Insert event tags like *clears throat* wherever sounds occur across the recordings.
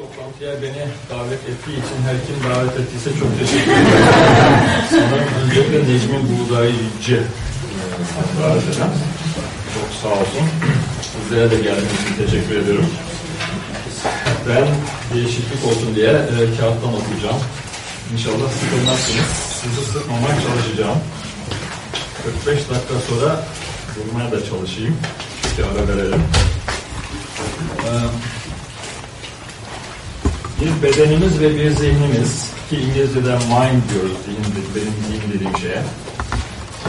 toplantıya beni davet ettiği için her kim davet ettiyse çok teşekkür ederim. Sana öncelikle Necmi Buğdaycı e, davet eden. Çok sağ olsun. Sizlere de geldiğiniz için teşekkür ediyorum. Ben değişiklik olsun diye e, kağıttan okuyacağım. İnşallah sıkılmazsınız. Sizi sıkmamak çalışacağım. 45 dakika sonra durmaya da çalışayım. Bir ara verelim. Ee, bir bedenimiz ve bir zihnimiz ki İngilizce'de mind diyoruz, zihin, benim zihin dediğim şeye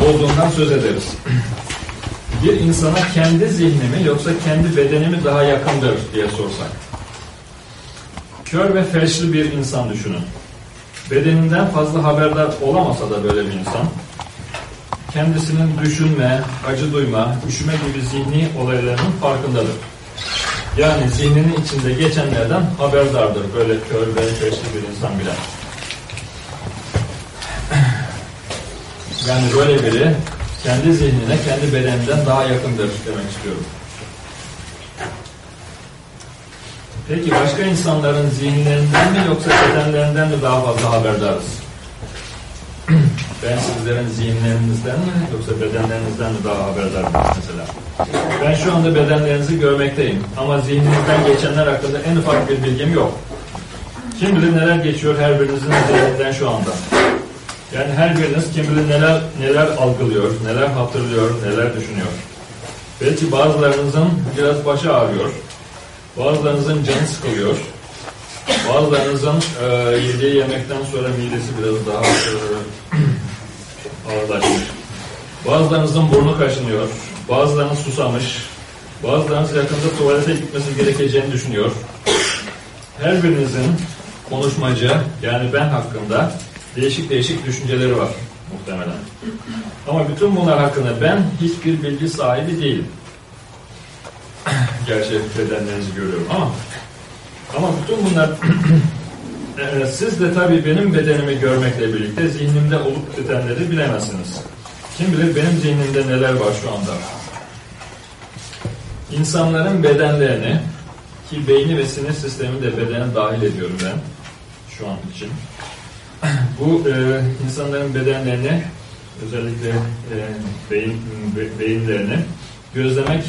olduğundan söz ederiz. *clears throat* Bir insana kendi zihni mi yoksa kendi bedeni mi daha yakındır diye sorsak. Kör ve felçli bir insan düşünün. Bedeninden fazla haberdar olamasa da böyle bir insan, kendisinin düşünme, acı duyma, üşüme gibi zihni olaylarının farkındadır. Yani zihninin içinde geçenlerden haberdardır. Böyle kör ve felçli bir insan bile. Yani böyle biri kendi zihnine, kendi bedeninden daha yakındır demek istiyorum. Peki başka insanların zihinlerinden mi yoksa bedenlerinden mi daha fazla haberdarız? Ben sizlerin zihinlerinizden mi yoksa bedenlerinizden mi daha haberdarım mesela? Ben şu anda bedenlerinizi görmekteyim ama zihninizden geçenler hakkında en ufak bir bilgim yok. Kim bilir neler geçiyor her birinizin zihninden şu anda. Yani her biriniz kim bilir neler neler algılıyor, neler hatırlıyor, neler düşünüyor. Belki bazılarınızın biraz başı ağrıyor, bazılarınızın canı sıkılıyor, bazılarınızın e, yediği yemekten sonra midesi biraz daha e, ağırlaşmış. Bazılarınızın burnu kaşınıyor, bazılarınız susamış, bazılarınız yakında tuvalete gitmesi gerekeceğini düşünüyor. Her birinizin konuşmacı, yani ben hakkında değişik değişik düşünceleri var muhtemelen. Ama bütün bunlar hakkında ben hiçbir bilgi sahibi değilim. *clears throat* Gerçi bedenlerinizi görüyorum ama ama bütün bunlar *clears throat* e, siz de tabii benim bedenimi görmekle birlikte zihnimde olup bitenleri bilemezsiniz. Kim bilir benim zihnimde neler var şu anda. İnsanların bedenlerini ki beyni ve sinir sistemi de bedene dahil ediyorum ben şu an için. *clears throat* Bu e, insanların bedenlerini özellikle e, beyin be, beyinlerini gözlemek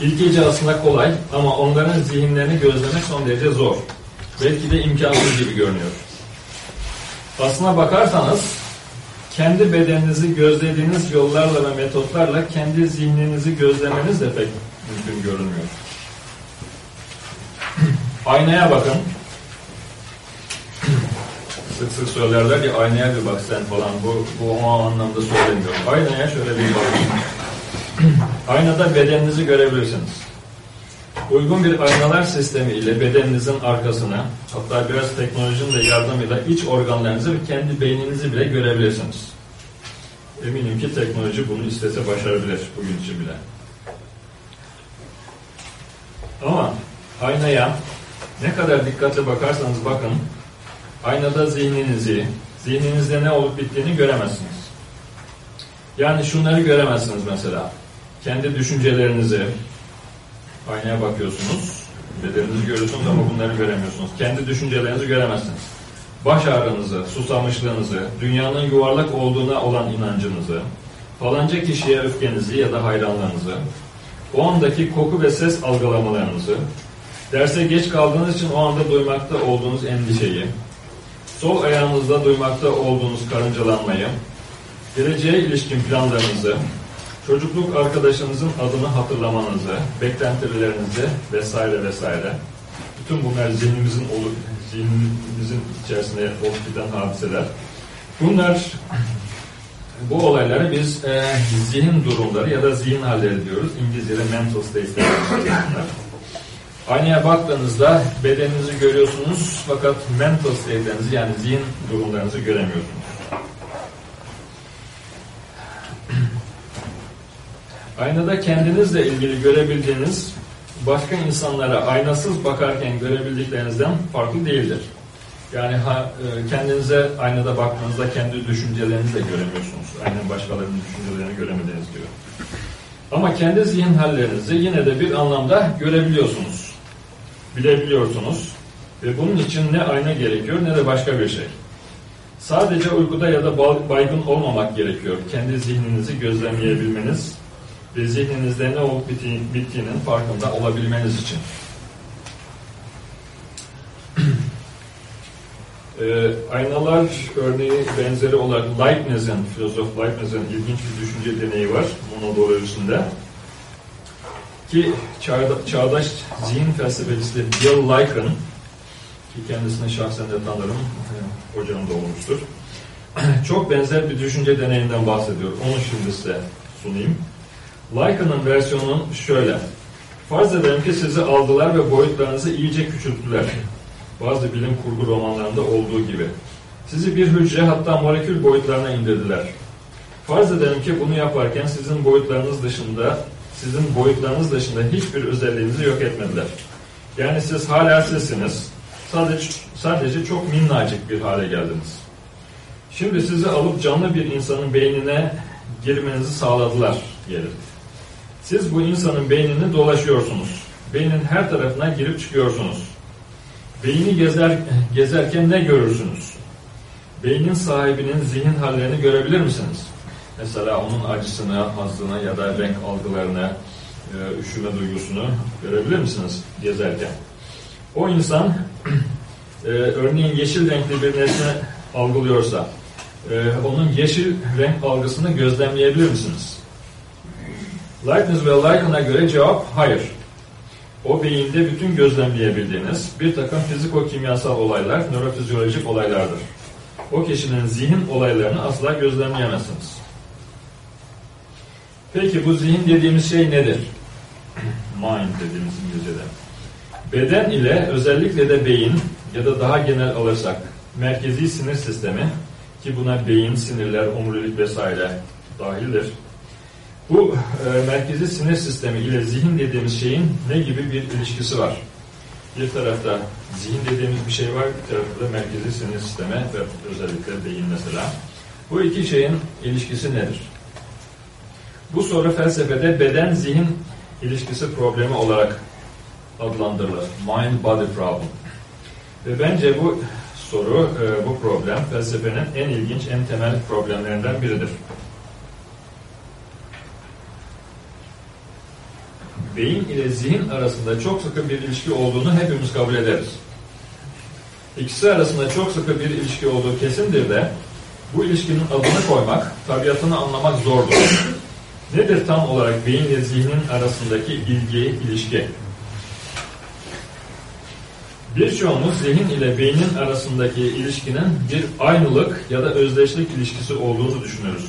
ilk gece aslında kolay ama onların zihinlerini gözlemek son derece zor. Belki de imkansız gibi görünüyor. Aslına bakarsanız kendi bedeninizi gözlediğiniz yollarla ve metotlarla kendi zihninizi gözlemeniz de pek mümkün görünmüyor. *clears throat* Aynaya bakın. *clears throat* Sık sık söylerler ya aynaya bir bak sen falan. Bu, bu o anlamda söylemiyorum. Aynaya şöyle bir bakın. *clears throat* Aynada bedeninizi görebilirsiniz. Uygun bir aynalar sistemi ile bedeninizin arkasına, hatta biraz teknolojinin de yardımıyla iç organlarınızı ve kendi beyninizi bile görebilirsiniz. Eminim ki teknoloji bunu istese başarabilir bugün için bile. Ama aynaya ne kadar dikkatli bakarsanız bakın, aynada zihninizi, zihninizde ne olup bittiğini göremezsiniz. Yani şunları göremezsiniz mesela. Kendi düşüncelerinizi, aynaya bakıyorsunuz, bedeninizi görüyorsunuz ama bunları göremiyorsunuz. Kendi düşüncelerinizi göremezsiniz. Baş ağrınızı, susamışlığınızı, dünyanın yuvarlak olduğuna olan inancınızı, falanca kişiye öfkenizi ya da hayranlığınızı, o andaki koku ve ses algılamalarınızı, derse geç kaldığınız için o anda duymakta olduğunuz endişeyi, sol ayağınızda duymakta olduğunuz karıncalanmayı, geleceğe ilişkin planlarınızı, çocukluk arkadaşınızın adını hatırlamanızı, beklentilerinizi vesaire vesaire. Bütün bunlar zihnimizin zihnimizin içerisinde olup biten hadiseler. Bunlar bu olayları biz e, zihin durumları ya da zihin halleri diyoruz. İngilizce'de mental states. Aynaya baktığınızda bedeninizi görüyorsunuz fakat mental state'lerinizi yani zihin durumlarınızı göremiyorsunuz. Aynada kendinizle ilgili görebildiğiniz başka insanlara aynasız bakarken görebildiklerinizden farklı değildir. Yani ha, e, kendinize aynada baktığınızda kendi düşüncelerinizi de göremiyorsunuz. Aynen başkalarının düşüncelerini göremediğiniz gibi. Ama kendi zihin hallerinizi yine de bir anlamda görebiliyorsunuz. bilebiliyorsunuz. Ve bunun için ne ayna gerekiyor ne de başka bir şey. Sadece uykuda ya da baygın olmamak gerekiyor. Kendi zihninizi gözlemleyebilmeniz ve zihninizde ne olup bittiğinin farkında olabilmeniz için. *clears throat* E, aynalar örneği benzeri olarak Leibniz'in, filozof Leibniz'in ilginç bir düşünce deneyi var monodolojisinde. Ki çağda, çağdaş zihin felsefecisi Bill Lycan, ki kendisini şahsen de tanırım, hocam da olmuştur. *clears throat* Çok benzer bir düşünce deneyinden bahsediyor. Onu şimdi size sunayım. Lycan'ın versiyonu şöyle. Farz edelim ki sizi aldılar ve boyutlarınızı iyice küçülttüler bazı bilim kurgu romanlarında olduğu gibi. Sizi bir hücre hatta molekül boyutlarına indirdiler. Farz edelim ki bunu yaparken sizin boyutlarınız dışında sizin boyutlarınız dışında hiçbir özelliğinizi yok etmediler. Yani siz hala sizsiniz. Sadece, sadece çok minnacık bir hale geldiniz. Şimdi sizi alıp canlı bir insanın beynine girmenizi sağladılar diyelim. Siz bu insanın beynini dolaşıyorsunuz. Beynin her tarafına girip çıkıyorsunuz. Beyni gezer, gezerken ne görürsünüz? Beynin sahibinin zihin hallerini görebilir misiniz? Mesela onun acısını, hazzını ya da renk algılarını, e, üşüme duygusunu görebilir misiniz gezerken? O insan e, örneğin yeşil renkli bir nesne algılıyorsa e, onun yeşil renk algısını gözlemleyebilir misiniz? Leibniz ve Lycan'a göre cevap hayır o beyinde bütün gözlemleyebildiğiniz bir takım fiziko-kimyasal olaylar, nörofizyolojik olaylardır. O kişinin zihin olaylarını asla gözlemleyemezsiniz. Peki bu zihin dediğimiz şey nedir? *clears throat* Mind dediğimiz İngilizce'de. Beden ile özellikle de beyin ya da daha genel alırsak merkezi sinir sistemi ki buna beyin, sinirler, omurilik vesaire dahildir bu e, merkezi sinir sistemi ile zihin dediğimiz şeyin ne gibi bir ilişkisi var? Bir tarafta zihin dediğimiz bir şey var, bir tarafta da merkezi sinir sistemi ve özellikle beyin mesela. Bu iki şeyin ilişkisi nedir? Bu soru felsefede beden-zihin ilişkisi problemi olarak adlandırılır. Mind-body problem. Ve bence bu soru, e, bu problem felsefenin en ilginç, en temel problemlerinden biridir. Beyin ile zihin arasında çok sıkı bir ilişki olduğunu hepimiz kabul ederiz. İkisi arasında çok sıkı bir ilişki olduğu kesindir de bu ilişkinin adını koymak, tabiatını anlamak zordur. Nedir tam olarak beyin ile zihnin arasındaki ilgi, ilişki? Birçoğumuz zihin ile beynin arasındaki ilişkinin bir aynılık ya da özdeşlik ilişkisi olduğunu düşünürüz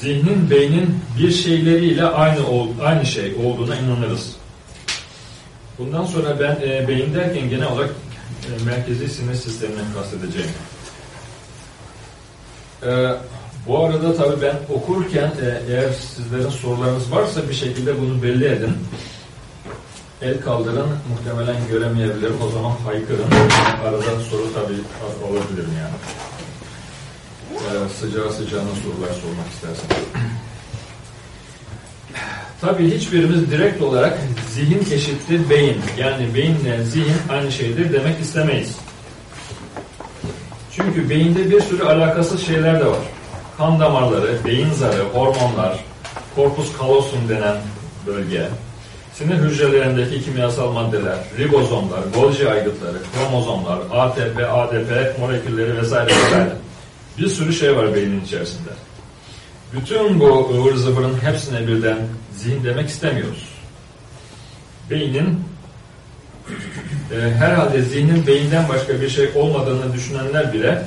zihnin, beynin bir şeyleriyle aynı aynı şey olduğuna inanırız. Bundan sonra ben e, beyin derken genel olarak e, merkezi sinir sistemini kastedeceğim. E, bu arada tabii ben okurken e, eğer sizlerin sorularınız varsa bir şekilde bunu belli edin. El kaldırın, muhtemelen göremeyebilirim. O zaman haykırın. Arada soru tabii olabilirim yani sıcağı sıcağına sorular sormak istersen. Tabii hiçbirimiz direkt olarak zihin eşittir beyin. Yani beyinle zihin aynı şeydir demek istemeyiz. Çünkü beyinde bir sürü alakasız şeyler de var. Kan damarları, beyin zarı, hormonlar, korpus callosum denen bölge, sinir hücrelerindeki kimyasal maddeler, ribozomlar, Golgi aygıtları, kromozomlar, ATP, ADP molekülleri vesaire vesaire. Bir sürü şey var beynin içerisinde. Bütün bu ıvır zıvırın hepsine birden zihin demek istemiyoruz. Beynin e, herhalde zihnin beyinden başka bir şey olmadığını düşünenler bile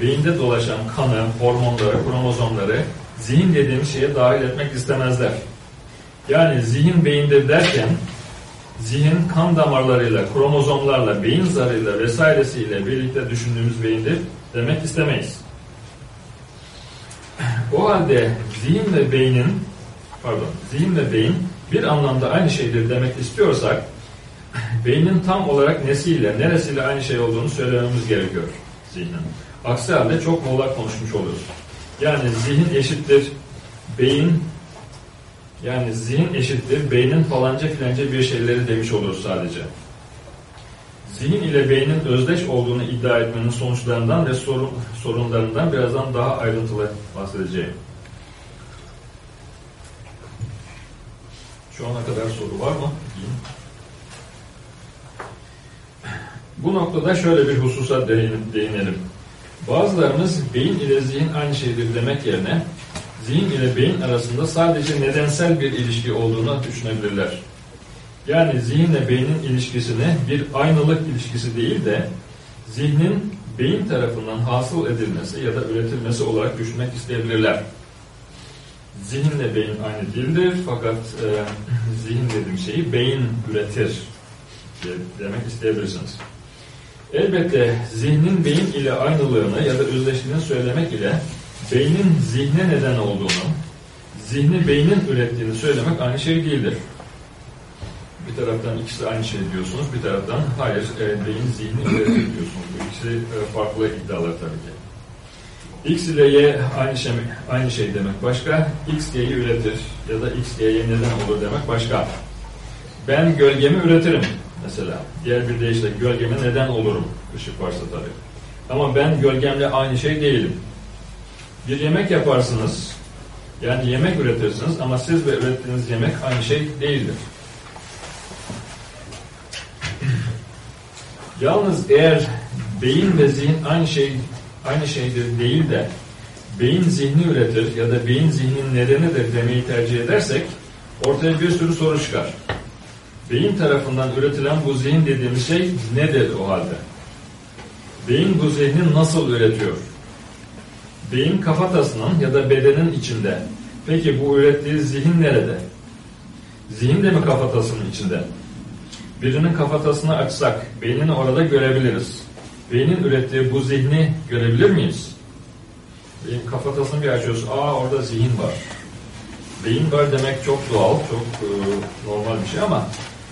beyinde dolaşan kanı, hormonları, kromozomları zihin dediğimiz şeye dahil etmek istemezler. Yani zihin beyinde derken zihin kan damarlarıyla, kromozomlarla, beyin zarıyla vesairesiyle birlikte düşündüğümüz beyindir demek istemeyiz. O halde zihin ve beynin pardon, zihin ve beyin bir anlamda aynı şeydir demek istiyorsak *laughs* beynin tam olarak nesiyle, neresiyle aynı şey olduğunu söylememiz gerekiyor zihnin. Aksi halde çok muğlak konuşmuş oluyoruz. Yani zihin eşittir beyin yani zihin eşittir beynin falanca filanca bir şeyleri demiş oluruz sadece. Zihin ile beynin özdeş olduğunu iddia etmenin sonuçlarından ve sorun, sorunlarından birazdan daha ayrıntılı bahsedeceğim. Şu ana kadar soru var mı? Bu noktada şöyle bir hususa değinelim. Bazılarımız beyin ile zihin aynı şeydir demek yerine zihin ile beyin arasında sadece nedensel bir ilişki olduğunu düşünebilirler. Yani zihinle beynin ilişkisini bir aynılık ilişkisi değil de zihnin beyin tarafından hasıl edilmesi ya da üretilmesi olarak düşünmek isteyebilirler. Zihinle beyin aynı değildir fakat e, zihin dediğim şeyi beyin üretir demek isteyebilirsiniz. Elbette zihnin beyin ile aynılığını ya da özdeşliğini söylemek ile beynin zihne neden olduğunu, zihni beynin ürettiğini söylemek aynı şey değildir. Bir taraftan ikisi aynı şey diyorsunuz, bir taraftan hayır, e, beyin zihni üretir diyorsunuz. Bu ikisi e, farklı iddialar tabii ki. X ile Y aynı şey, aynı şey demek başka, X Y'yi üretir ya da X Y'ye neden olur demek başka. Ben gölgemi üretirim mesela. Diğer bir deyişle gölgeme neden olurum ışık varsa tabii. Ama ben gölgemle aynı şey değilim. Bir yemek yaparsınız, yani yemek üretirsiniz ama siz ve ürettiğiniz yemek aynı şey değildir. Yalnız eğer beyin ve zihin aynı şey aynı şeydir değil de beyin zihni üretir ya da beyin zihnin nedenidir demeyi tercih edersek ortaya bir sürü soru çıkar. Beyin tarafından üretilen bu zihin dediğimiz şey nedir o halde? Beyin bu zihni nasıl üretiyor? Beyin kafatasının ya da bedenin içinde. Peki bu ürettiği zihin nerede? Zihin de mi kafatasının içinde? Birinin kafatasını açsak, beynini orada görebiliriz. Beynin ürettiği bu zihni görebilir miyiz? Beyin kafatasını bir açıyoruz. Aa orada zihin var. Beyin var demek çok doğal, çok e, normal bir şey ama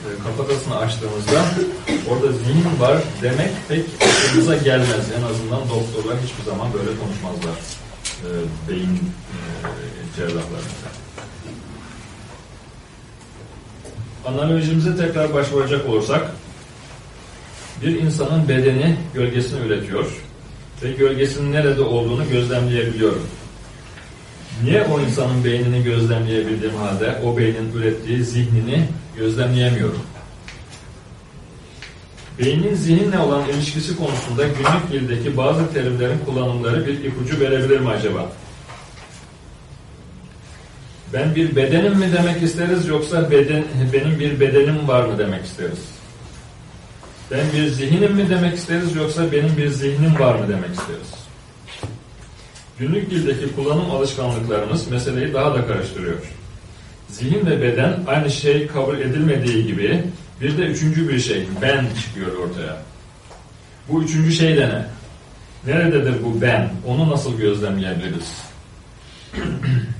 e, kafatasını açtığımızda orada zihin var demek pek aklımıza gelmez. En azından doktorlar hiçbir zaman böyle konuşmazlar. E, beyin e, cerrahlarında. Analojimize tekrar başvuracak olursak bir insanın bedeni gölgesini üretiyor ve gölgesinin nerede olduğunu gözlemleyebiliyorum. Niye o insanın beynini gözlemleyebildiğim halde o beynin ürettiği zihnini gözlemleyemiyorum? Beynin zihinle olan ilişkisi konusunda günlük dildeki bazı terimlerin kullanımları bir ipucu verebilir mi acaba? Ben bir bedenim mi demek isteriz yoksa beden, benim bir bedenim var mı demek isteriz? Ben bir zihinim mi demek isteriz yoksa benim bir zihnim var mı demek isteriz? Günlük dildeki kullanım alışkanlıklarımız meseleyi daha da karıştırıyor. Zihin ve beden aynı şey kabul edilmediği gibi bir de üçüncü bir şey, ben çıkıyor ortaya. Bu üçüncü şey de ne? Nerededir bu ben? Onu nasıl gözlemleyebiliriz? *clears throat*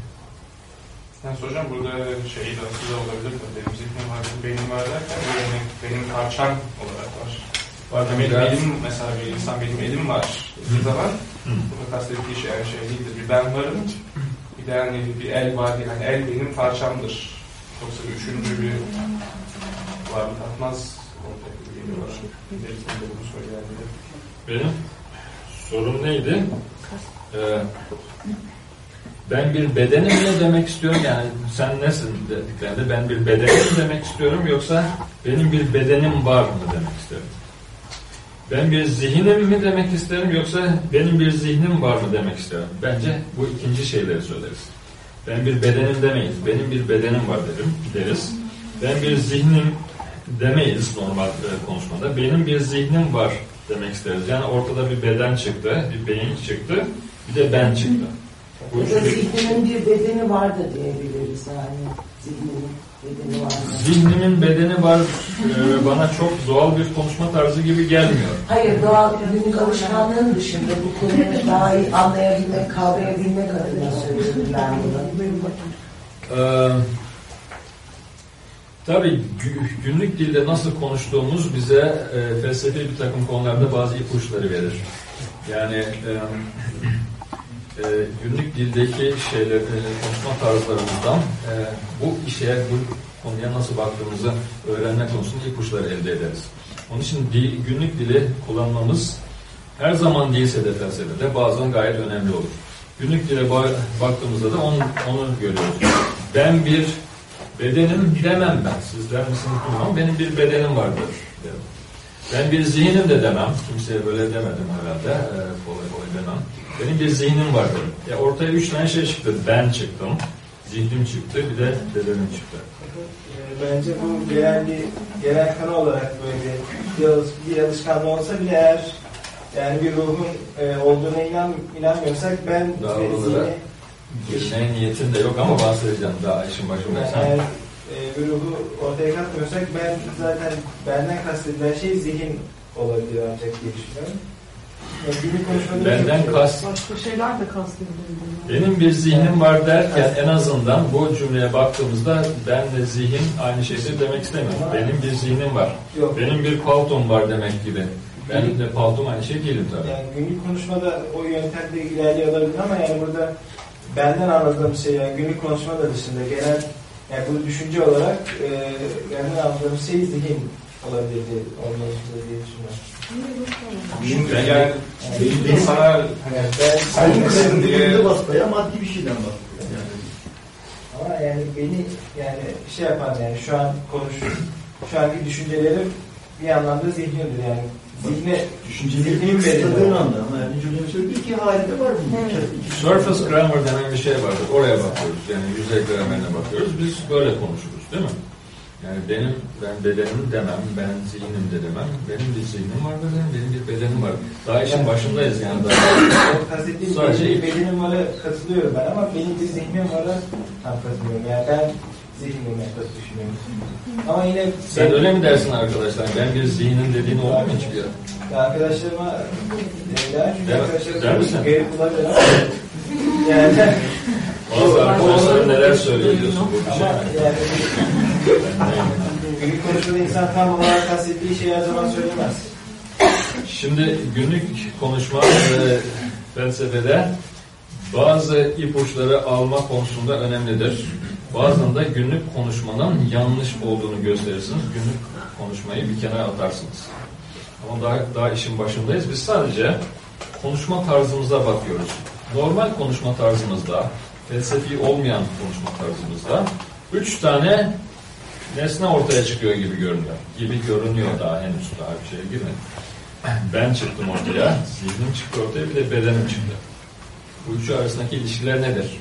Yani hocam burada şey de size olabilir mi? Benim zihnim var, benim var derken benim, benim parçam olarak var. Var benim elim mesela bir insan benim elim var bir zaman. Burada kastettiği şey her şey değildir. Bir ben varım. Bir de hani bir el var. Yani el benim parçamdır. Yoksa üçüncü bir varlık atmaz ortaya geliyor. Belirtinde bunu söyleyenleri. Benim sorum neydi? Ee, ben bir bedenim mi demek istiyorum yani sen nesin dediklerinde ben bir bedenim demek istiyorum yoksa benim bir bedenim var mı demek istiyorum. Ben bir zihnim mi demek isterim yoksa benim bir zihnim var mı demek istiyorum. Bence bu ikinci şeyleri söyleriz. Ben bir bedenim demeyiz. Benim bir bedenim var derim, deriz. Ben bir zihnim demeyiz normal konuşmada. Benim bir zihnim var demek isteriz. Yani ortada bir beden çıktı, bir beyin çıktı, bir de ben çıktı. Bu ya da zihnimin bir bedeni var da diyebiliriz yani. Zihnimin bedeni var da. Zihnimin bedeni var e, bana çok doğal bir konuşma tarzı gibi gelmiyor. Hayır doğal günlük alışkanlığın dışında bu konuyu daha iyi anlayabilmek, kavrayabilmek adına söylüyorum ben bunu. Ee, tabii günlük dilde nasıl konuştuğumuz bize e, felsefi bir takım konularda bazı ipuçları verir. Yani e, e, günlük dildeki şeyler, e, konuşma tarzlarımızdan e, bu işe, bu konuya nasıl baktığımızı öğrenme konusunda ipuçları elde ederiz. Onun için di- günlük dili kullanmamız her zaman değilse de felsefede bazen gayet önemli olur. Günlük dile ba- baktığımızda da onu, onu görüyoruz. Ben bir bedenim demem ben. Sizler misiniz bilmiyorum benim bir bedenim vardır. derim. Ben bir zihnim de demem. Kimseye böyle demedim herhalde. Kolay kolay demem. Benim bir zihnim vardır. Ya ortaya üç tane şey çıktı. Ben çıktım. Zihnim çıktı. Bir de bedenim çıktı. Ee, Bence bu genel bir genel kanı olarak böyle bir, bir, alış- bir alışkanlığı olsa bile eğer yani bir ruhun e, olduğuna inan, inanmıyorsak ben Daha oralara zihni- girmeye niyetim de yok ama bahsedeceğim daha işin yani başındaysan. eğer e, bir ruhu ortaya katmıyorsak ben zaten benden kastedilen şey zihin olabilir ancak diye düşünüyorum. Yani günlük konuşmada Benden kast Başka şeyler de kastediliyor. Benim bir zihnim var derken en azından bu cümleye baktığımızda ben de zihin aynı şeydir demek istemiyorum. Benim bir zihnim var. Yok. Benim bir paltom var demek gibi. Benim de paltom aynı şey değilim tabii. Yani günlük konuşmada o yöntemde ilerliyor olabilir ama yani burada benden anladığım şey yani günlük konuşma da dışında genel yani bu düşünce olarak e, benden anladığım şey zihin olabilir diye, olmalıydı diye düşünüyorum. Ben- yani Yani, sana hani ben, sen nesin diye basbaya maddi bir şeyden bahsediyor. Yani. ama yani beni yani şey yapan yani şu an konuş şu anki düşüncelerim bir anlamda zihnimdir yani zihne Düşünceleri Zihnimi kısıtladığın veriyor. anda ama yani cümlenin söylediği iki halde var bunun. Evet. Surface grammar denen bir şey vardır. Oraya bakıyoruz. Yani yüzey gramerine bakıyoruz. Biz böyle konuşuruz değil mi? Yani benim, ben bedenim demem, ben zihnim de demem. Benim bir zihnim var dedim, benim bir bedenim var. Daha işin başındayız yani. Daha. o kastettiğim Sadece bedenim var'a katılıyorum ben ama benim bir zihnim var'a tam katılıyorum yani ben zihnimle katı düşünüyorum ama yine Sen öyle mi dersin arkadaşlar? Ben bir zihnim dediğin oldu mu hiçbir yer? Ya arkadaşlarıma daha önce arkadaşlarıma garip olabilir ama yani Bazı arkadaşlar neler söylüyor diyorsun bu bir şey ama yani günlük konuşmada insan tam olarak kastettiği şeyi her zaman söylemez. Şimdi günlük konuşma e, felsefede bazı ipuçları alma konusunda önemlidir. Bazen de günlük konuşmanın yanlış olduğunu gösterirsiniz. Günlük konuşmayı bir kenara atarsınız. Ama daha, daha işin başındayız. Biz sadece konuşma tarzımıza bakıyoruz. Normal konuşma tarzımızda, felsefi olmayan konuşma tarzımızda üç tane nesne ortaya çıkıyor gibi görünüyor. Gibi görünüyor daha henüz daha bir şeye girmedi. Ben çıktım ortaya, zihnim çıktı ortaya, bir de bedenim çıktı. Bu üçü arasındaki ilişkiler nedir?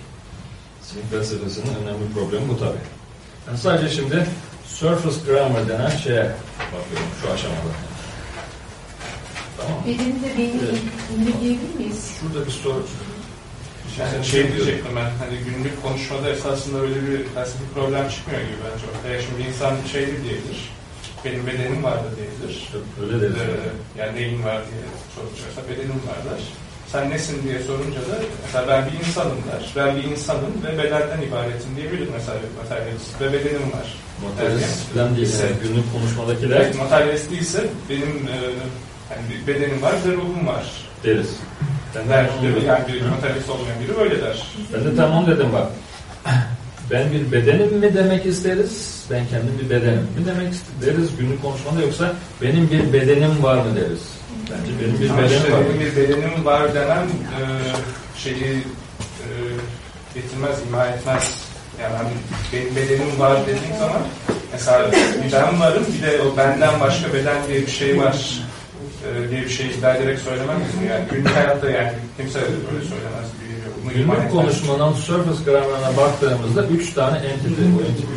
Zihin felsefesinin önemli problemi bu tabii. Ben sadece şimdi surface grammar denen şeye bakıyorum şu aşamada. Tamam mı? Bedeni de beyni Evet. indirgeyebilir miyiz? Şurada bir soru. Yani şey diyecektim ben hani günlük konuşmada esasında öyle bir felsefi problem çıkmıyor gibi bence ortaya. Şimdi bir insan şey de diyebilir. Benim bedenim var da diyebilir. Öyle deriz. Ee, yani neyin var diye sorulacaksa bedenim var der. Sen nesin diye sorunca da mesela ben bir insanım der. Ben bir insanım ve bedenden ibaretim diyebilir mesela materyalist ve bedenim var. Materyalist falan değil. Yani günlük konuşmadakiler Evet, materyalist değilse benim e, yani bir bedenim var ve ruhum var. deriz. Ben Der, de, yani bir materyalist olmayan biri böyle der. ben de tam onu dedim bak. Ben bir bedenim mi demek isteriz? Ben kendim bir bedenim mi demek isteriz günlük konuşmada yoksa benim bir bedenim var mı deriz? Bence benim bir bedenim var. benim bir bedenim var demem e, şeyi e, getirmez, ima etmez. Yani ben, benim bedenim var dediğim zaman mesela bir ben varım bir de o benden başka beden diye bir şey var e, diye bir şey iddia ederek söylemem bizim yani günlük hayatta yani kimse böyle söylemez. İma Günlük konuşmanın surface grammarına baktığımızda üç tane entity,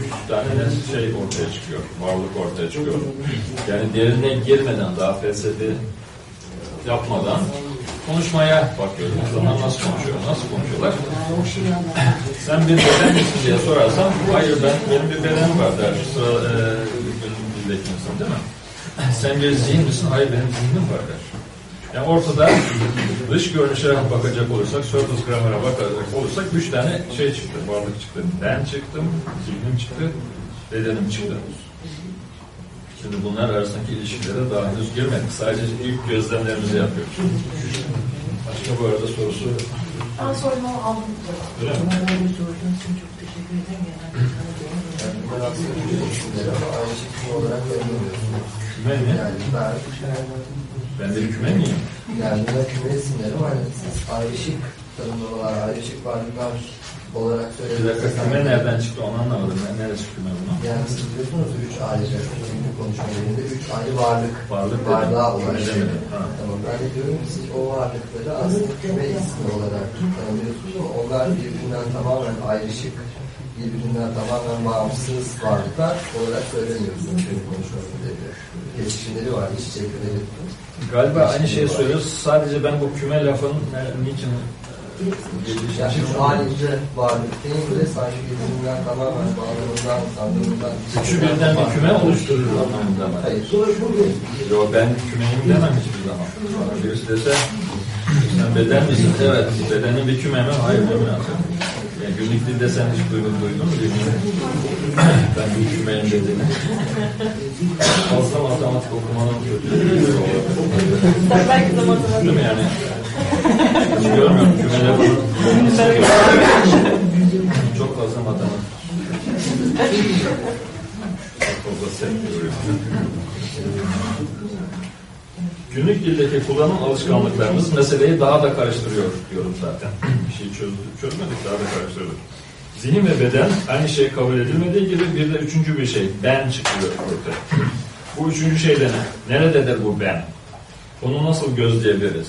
üç tane ne- şey ortaya çıkıyor, varlık ortaya çıkıyor. Yani derine girmeden, daha felsefi yapmadan konuşmaya bakıyoruz. İnsanlar nasıl konuşuyor, nasıl konuşuyorlar? *clears throat* Sen bir beden misin diye sorarsan, hayır ben, benim bir bedenim var der. Sıra, e, dildeki insan değil mi? *clears throat* Sen bir zihin misin? Hayır benim zihnim var der. Yani ortada dış görünüşe bakacak olursak, surface grammar'a bakacak olursak üç tane şey çıktı, varlık çıktı. Ben çıktım, zihnim çıktı, bedenim çıktı. Şimdi bunlar arasındaki ilişkilere daha henüz girmedik. Sadece ilk gözlemlerimizi yapıyoruz. Başka bu arada sorusu Ben sorumu aldım. öyle mi? Sorduğun için çok teşekkür ederim. Yani, Ben küme mi? Yani ben, Ben de bir küme miyim? yani bunlar küme isimleri siz ayrışık tanımlamalar, ayrışık varlıklar olarak Bir söylediğiniz dakika küme nereden çıktı onu anlamadım. Ben neresi küme bunu? Yani siz biliyorsunuz üç ayrıca çünkü konuşmalarında üç ayrı varlık, Varlık varlığa ulaşıyor. Tamam ben de diyorum ki siz o varlıkları aslında küme ismi olarak tanımlıyorsunuz ama onlar birbirinden tamamen ayrışık, birbirinden tamamen bağımsız varlıklar olarak söylemiyorsunuz benim konuşmamda diyor. Geçişimleri var, iç çekmeleri. Galiba aynı şeyi söylüyoruz. Sadece ben bu küme lafının niçin Yani ayrıca varlık değil de sanki birbirinden tamamen bağlamından, sandığından... Üçü birden bir küme oluşturur anlamında mı? Hayır. Yok ben kümeyim demem hiçbir zaman. Bana birisi dese sen beden misin? Evet. Bedenin bir küme mi? Hayır ne münasebet. Yani günlük dilde sen hiç duydun, duydun mu *clears throat* ben bir kümeyim dediğini. Fazla matematik okumanın kötü. Belki de matematik. Değil mi yani? Hiç görmüyorum bunu. Çok fazla matematik. Günlük dildeki kullanım alışkanlıklarımız meseleyi daha da karıştırıyor diyorum zaten. Bir şeyi çözdük, çözmedik daha da karıştırdık. Zihin ve beden aynı şey kabul edilmediği gibi bir de üçüncü bir şey, ben çıkıyor ortaya. Bu üçüncü şey de ne? Nerededir bu ben? Onu nasıl gözleyebiliriz?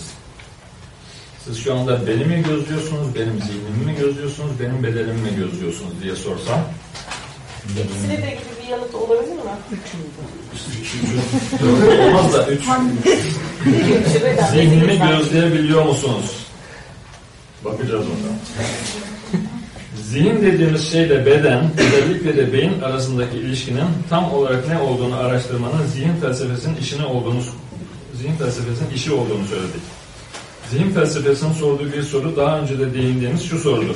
Siz şu anda beni mi gözlüyorsunuz, benim zihnimi mi gözlüyorsunuz, benim bedenimi mi gözlüyorsunuz diye sorsam. İkisine de gibi bir yanıt olabilir mi? Olmaz da üç. Zihnimi gözleyebiliyor musunuz? Bakacağız ona. Zihin dediğimiz şeyle beden, özellikle de beyin arasındaki ilişkinin tam olarak ne olduğunu araştırmanın zihin felsefesinin işine olduğunu, zihin felsefesinin işi olduğunu söyledik. Zihin felsefesinin sorduğu bir soru daha önce de değindiğimiz şu sorudur.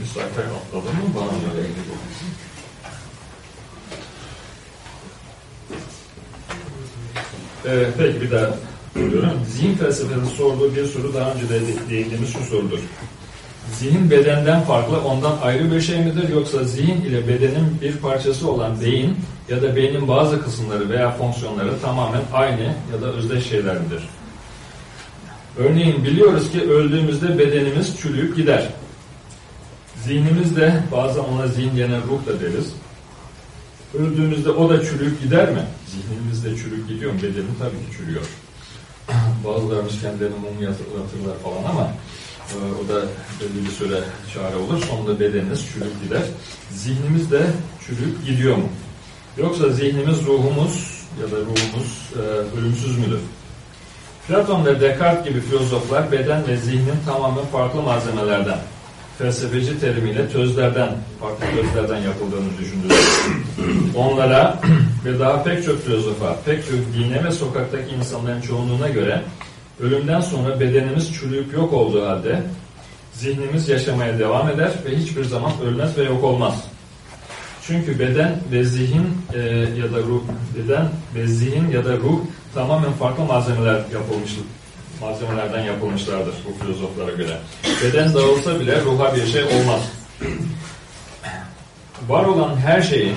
Bir sayfaya atladım mı bana böyle gibi. Evet, peki bir daha soruyorum. Zihin felsefesinin sorduğu bir soru daha önce de değindiğimiz şu sorudur. Zihin bedenden farklı, ondan ayrı bir şey midir yoksa zihin ile bedenin bir parçası olan beyin ya da beynin bazı kısımları veya fonksiyonları tamamen aynı ya da özdeş şeyler midir? Örneğin biliyoruz ki öldüğümüzde bedenimiz çürüyüp gider. Zihnimiz de bazen ona zihin yerine ruh da deriz. Öldüğümüzde o da çürüyüp gider mi? Zihnimiz de çürüyüp gidiyor mu? Bedenim tabii ki çürüyor. Bazılarımız kendilerini mum yatırlar falan ama e, o da belli bir süre çare olur. Sonunda bedeniniz çürüyüp gider. Zihnimiz de çürüyüp gidiyor mu? Yoksa zihnimiz, ruhumuz ya da ruhumuz e, ölümsüz müdür? Platon ve Descartes gibi filozoflar beden ve zihnin tamamen farklı malzemelerden, felsefeci terimiyle tözlerden, farklı tözlerden yapıldığını düşündüler. Onlara ve daha pek çok filozofa, pek çok dine ve sokaktaki insanların çoğunluğuna göre ölümden sonra bedenimiz çürüyüp yok olduğu halde zihnimiz yaşamaya devam eder ve hiçbir zaman ölmez ve yok olmaz. Çünkü beden ve zihin e, ya da ruh, beden ve zihin ya da ruh tamamen farklı malzemeler yapılmış, malzemelerden yapılmışlardır bu filozoflara göre. Beden dağılsa bile ruha bir şey olmaz. Var olan her şeyin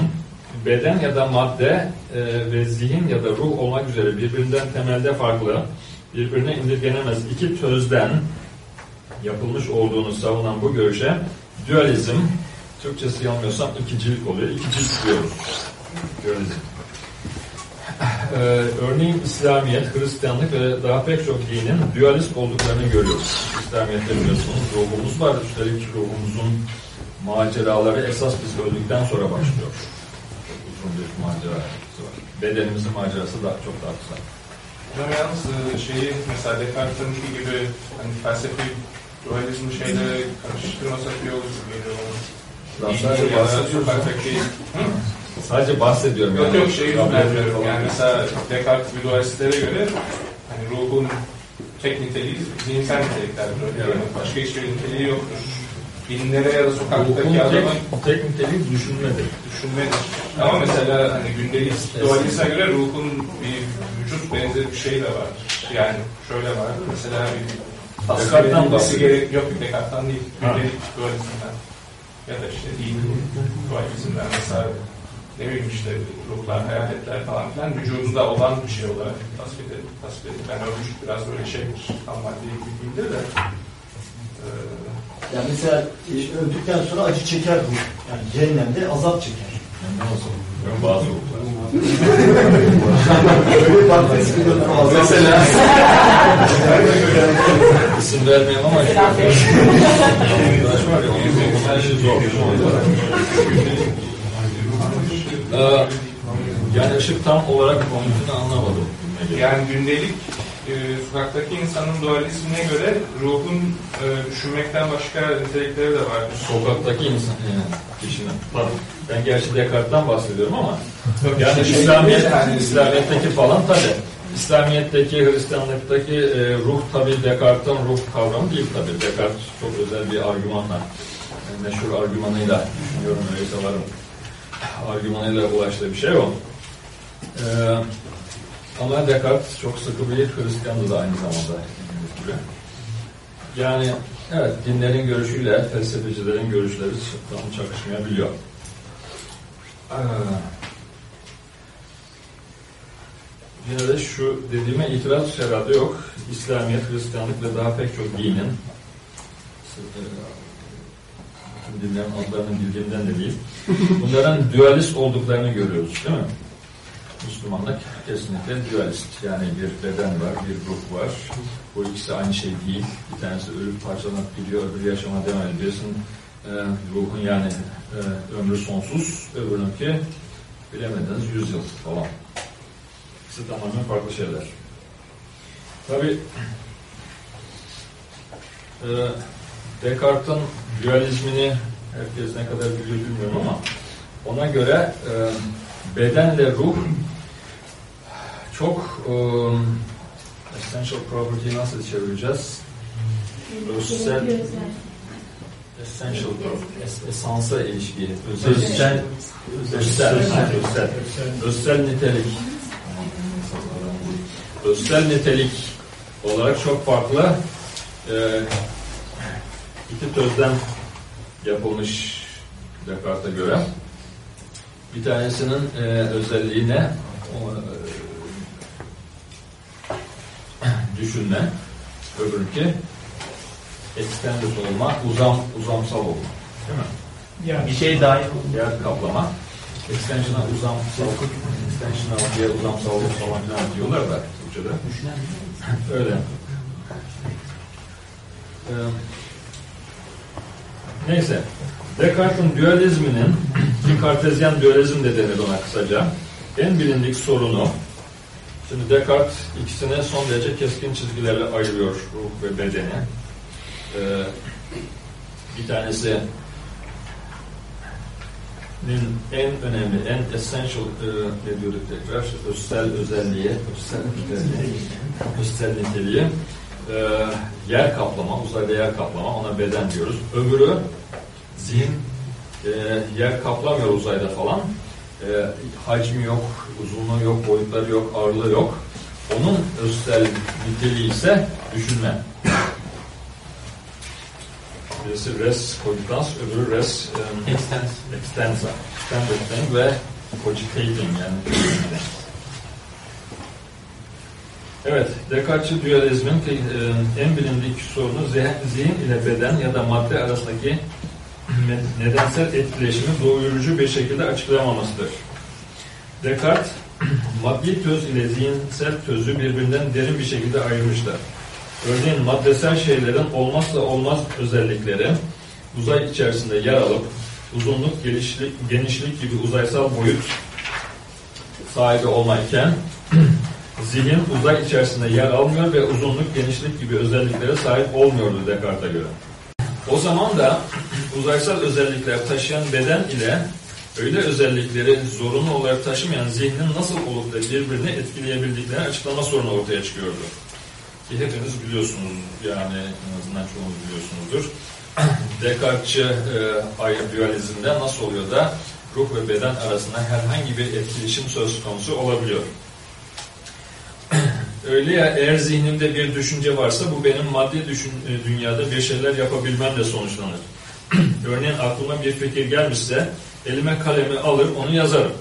beden ya da madde e, ve zihin ya da ruh olmak üzere birbirinden temelde farklı, birbirine indirgenemez iki tözden yapılmış olduğunu savunan bu görüşe dualizm, Türkçesi yanılmıyorsam ikicilik oluyor. İkicilik diyoruz. Dualizm. Ee, örneğin İslamiyet, Hristiyanlık ve daha pek çok dinin dualist olduklarını görüyoruz. İslamiyet'te biliyorsunuz ruhumuz var. Üstelik ruhumuzun maceraları esas biz öldükten sonra başlıyor. Çok uzun bir macera var. Bedenimizin macerası daha çok daha kısa. Hocam yalnız e, şeyi mesela Descartes'inki gibi hani felsefi dualizm şeyleri karıştırmasak iyi olur geliyor bana. Sadece Sadece bahsediyorum. Yok yani. yok şey falan. Yani mesela Descartes dualistlere göre hani ruhun tek niteliği zihinsel niteliklerdir. mi? Başka hiçbir niteliği yoktur. binlere ya da Ruhun sokaktaki tek, adamın tek niteliği düşünmedir. düşünmedir. Ama mesela hani gündelik dualizme göre ruhun bir vücut benzeri bir şey de var. Yani şöyle var. Mesela bir Descartes'ten bahsediyor. gerek yok. Descartes'ten değil. Gündelik dualizmden. Ya da işte değil dualizmden mesela ne bileyim işte ruhlar, hayaletler falan filan vücudunda olan bir şey olarak tasvir edilip, tasvir. Yani o vücut biraz böyle şeydir. Tam maddi gibi değildir de. Ee, Yani mesela e, öldükten sonra acı çeker bu. Yani cehennemde azap çeker. Yani nasıl? Ben bazı ruhlar. Öyle gibi azap Mesela İsim vermeyeyim ama arkadaş var ya onun zor. Ee, yani ışık tam olarak konusunu anlamadım. Yani gündelik e, sokaktaki insanın dualizmine göre ruhun e, düşünmekten başka nitelikleri de var. Sokaktaki insan yani kişinin. Pardon. Ben gerçi Descartes'ten bahsediyorum ama yani İslamiyet, Yani- İslamiyet'teki falan tabi. İslamiyet'teki, Hristiyanlık'taki e, ruh tabi Descartes'in ruh kavramı değil tabi. Descartes çok özel bir argümanla, meşhur argümanıyla düşünüyorum öyleyse varım. Argümanıyla ulaştığı bir şey o. E, ama Descartes çok sıkı bir Hristiyandı da aynı zamanda. Yani evet dinlerin görüşüyle felsefecilerin görüşleri tam çakışmayabiliyor. Ee, yine de şu dediğime itiraz herhalde yok. İslamiyet, Hristiyanlık ve daha pek çok dinin e, bütün dinlerin adlarını bildiğimden de değil. Bunların dualist olduklarını görüyoruz değil mi? Müslümanlık kesinlikle dualist. Yani bir beden var, bir ruh var. Bu ikisi aynı şey değil. Bir tanesi ölüp parçalanıp gidiyor, öbürü yaşama devam ediyor. Birisinin e, ruhun yani e, ömrü sonsuz, öbürününki bilemediniz 100 yıl falan. İkisi tamamen farklı şeyler. Tabi e, Descartes'in dualizmini herkes ne kadar biliyor bilmiyorum ama ona göre e, bedenle ruh çok e, essential property nasıl çevireceğiz? Özel essential es, esansa ilişki, özel, özel, özel, özel, özel nitelik. Özel nitelik olarak çok farklı e, iki tözden yapılmış Descartes'e göre. Bir tanesinin e, özelliği ne? O, e, *clears throat* düşünme. Öbürünki extended olma, uzam, uzamsal olma. Değil mi? Yani bir şey dahil Yer kaplama. Extension'a uzamsal, extension'a diye uzamsal falan filan diyorlar da Türkçe'de. Öyle. Ee, neyse. Descartes'in dualizminin, ki kartezyen dualizm de denir ona kısaca, en bilindik sorunu, şimdi Descartes ikisini son derece keskin çizgilerle ayırıyor ruh ve bedeni. Ee, bir tanesi en önemli, en essential e, ne diyorduk tekrar, özel özelliği, özel niteliği, özel niteliği, e, yer kaplama, uzayda yer kaplama, ona beden diyoruz. Öbürü zihin, e, yer kaplamıyor uzayda falan, e, hacmi yok, uzunluğu yok, boyutları yok, ağırlığı yok. Onun özel niteliği ise düşünme. Birisi res cogitans, öbürü res um, extensa. extensa. Extending ve cogitating yani. Evet, Descartes'çi dualizmin e, en bilindik sorunu zihin, zihin ile beden ya da madde arasındaki *clears throat* nedensel etkileşimi doyurucu bir şekilde açıklayamamasıdır. Descartes, *clears throat* maddi töz ile zihinsel tözü birbirinden derin bir şekilde ayırmışlar. Örneğin maddesel şeylerin olmazsa olmaz özellikleri uzay içerisinde yer alıp uzunluk, genişlik, genişlik gibi uzaysal boyut sahibi olmayken *clears throat* zihin uzay içerisinde yer almıyor ve uzunluk, genişlik gibi özelliklere sahip olmuyordu Descartes'e göre. O zaman da uzaysal özellikler taşıyan beden ile öyle özellikleri zorunlu olarak taşımayan zihnin nasıl olup da birbirini etkileyebildiklerini açıklama sorunu ortaya çıkıyordu ki hepiniz biliyorsunuz yani en azından çoğunuz biliyorsunuzdur. *clears throat* Descartes'çı e, ayrı dualizmde nasıl oluyor da ruh ve beden arasında herhangi bir etkileşim söz konusu olabiliyor. Öyle ya eğer zihnimde bir düşünce varsa bu benim maddi düşün, e, dünyada bir şeyler yapabilmemle sonuçlanır. *clears throat* Örneğin aklıma bir fikir gelmişse elime kalemi alır onu yazarım.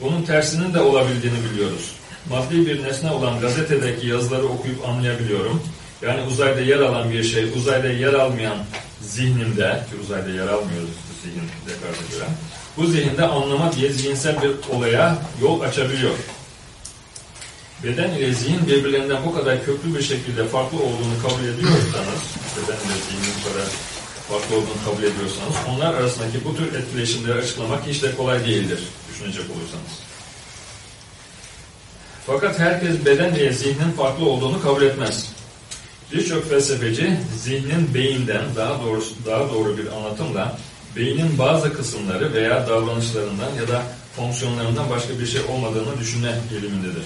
Bunun tersinin de olabildiğini biliyoruz. Maddi bir nesne olan gazetedeki yazıları okuyup anlayabiliyorum. Yani uzayda yer alan bir şey, uzayda yer almayan zihnimde, ki uzayda yer almıyoruz bu zihin Descartes'e göre, bu zihinde anlama diye zihinsel bir olaya yol açabiliyor. Beden ile zihin birbirlerinden bu kadar köklü bir şekilde farklı olduğunu kabul ediyorsanız, beden ile zihnin bu kadar farklı olduğunu kabul ediyorsanız, onlar arasındaki bu tür etkileşimleri açıklamak hiç de kolay değildir, düşünecek olursanız. Fakat herkes beden ile zihnin farklı olduğunu kabul etmez. Birçok felsefeci zihnin beyinden daha doğrusu daha doğru bir anlatımla beynin bazı kısımları veya davranışlarından ya da fonksiyonlarından başka bir şey olmadığını düşünme eğilimindedir.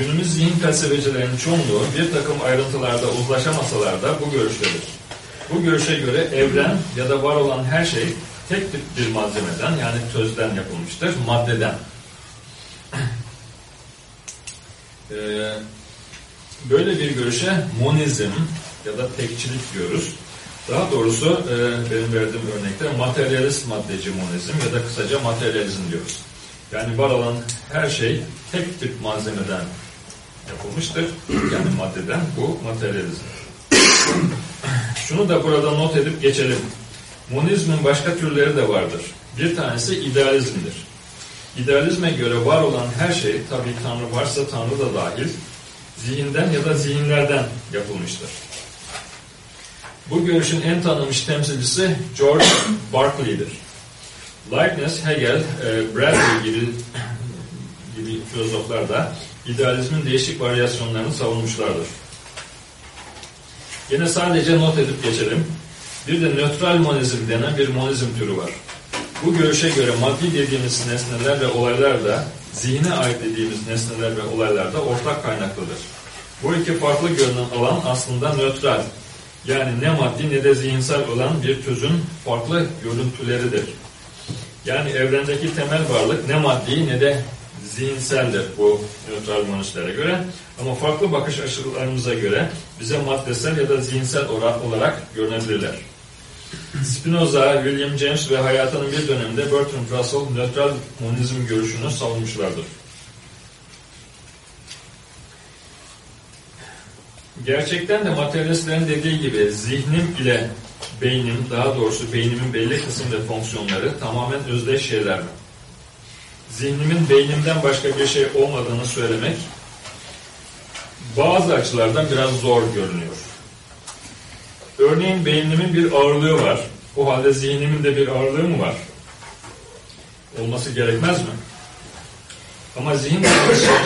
Günümüz zihin felsefecilerinin çoğunluğu bir takım ayrıntılarda uzlaşamasalar da bu görüştedir. Bu görüşe göre evren ya da var olan her şey tek tip bir malzemeden yani tözden yapılmıştır, maddeden. *clears throat* Ee, böyle bir görüşe monizm ya da tekçilik diyoruz. Daha doğrusu e, benim verdiğim örnekte materyalist maddeci monizm ya da kısaca materyalizm diyoruz. Yani var olan her şey tek tip malzemeden yapılmıştır. Yani maddeden bu materyalizm. Şunu da burada not edip geçelim. Monizmin başka türleri de vardır. Bir tanesi idealizmdir. İdealizme göre var olan her şey, tabi Tanrı varsa Tanrı da dahil, zihinden ya da zihinlerden yapılmıştır. Bu görüşün en tanınmış temsilcisi George Berkeley'dir. Leibniz, Hegel, e, Bradley gibi, gibi filozoflar da idealizmin değişik varyasyonlarını savunmuşlardır. Yine sadece not edip geçelim. Bir de nötral monizm denen bir monizm türü var. Bu görüşe göre maddi dediğimiz nesneler ve olaylar da zihne ait dediğimiz nesneler ve olaylar da ortak kaynaklıdır. Bu iki farklı görünen alan aslında nötral. Yani ne maddi ne de zihinsel olan bir tüzün farklı görüntüleridir. Yani evrendeki temel varlık ne maddi ne de zihinseldir bu nötral monistlere göre. Ama farklı bakış açılarımıza göre bize maddesel ya da zihinsel olarak görünebilirler. Spinoza, William James ve hayatının bir döneminde Bertrand Russell nötral monizm görüşünü savunmuşlardır. Gerçekten de materyalistlerin dediği gibi zihnim ile beynim, daha doğrusu beynimin belli kısım ve fonksiyonları tamamen özdeş şeyler mi? Zihnimin beynimden başka bir şey olmadığını söylemek bazı açılardan biraz zor görünüyor. Örneğin beynimin bir ağırlığı var. O halde zihnimin de bir ağırlığı mı var? Olması gerekmez mi? Ama zihin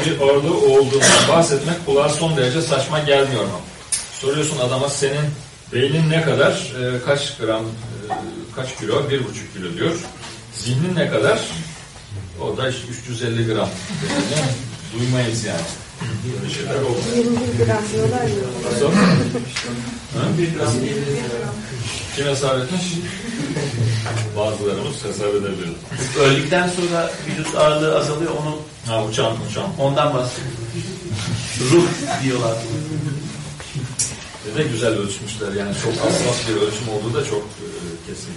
bir ağırlığı olduğundan bahsetmek kulağa son derece saçma gelmiyor mu? Soruyorsun adama senin beynin ne kadar, e, kaç gram, e, kaç kilo, bir buçuk kilo diyor. Zihnin ne kadar? O da işte 350 gram. Duymayız yani. Böyle şeyler oldu. 21 gram diyorlar ya. Nasıl? Ha? Kim hesap etmiş? Bazılarımız hesap edebilir. Öldükten sonra vücut ağırlığı azalıyor. Onu Ha uçan uçan. ondan bahsediyorum. Ruh diyorlar. Ve güzel ölçmüşler. Yani çok hassas bir ölçüm olduğu da çok e, kesin.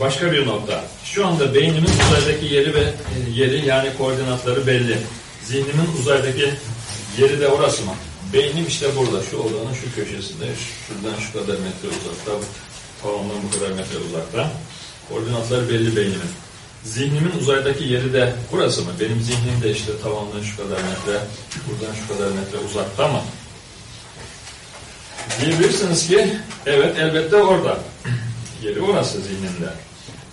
Başka bir nokta. Şu anda beynimin uzaydaki yeri ve e, yeri yani koordinatları belli. Zihnimin uzaydaki yeri de orası mı? Beynim işte burada, şu odanın şu köşesinde, şuradan şu kadar metre uzakta, tavandan bu kadar metre uzakta. Koordinatları belli beynimin. Zihnimin uzaydaki yeri de burası mı? Benim zihnim de işte tavandan şu kadar metre, buradan şu kadar metre uzakta mı? Diyebilirsiniz ki evet elbette orada. *clears throat* Yeri orası zihninde.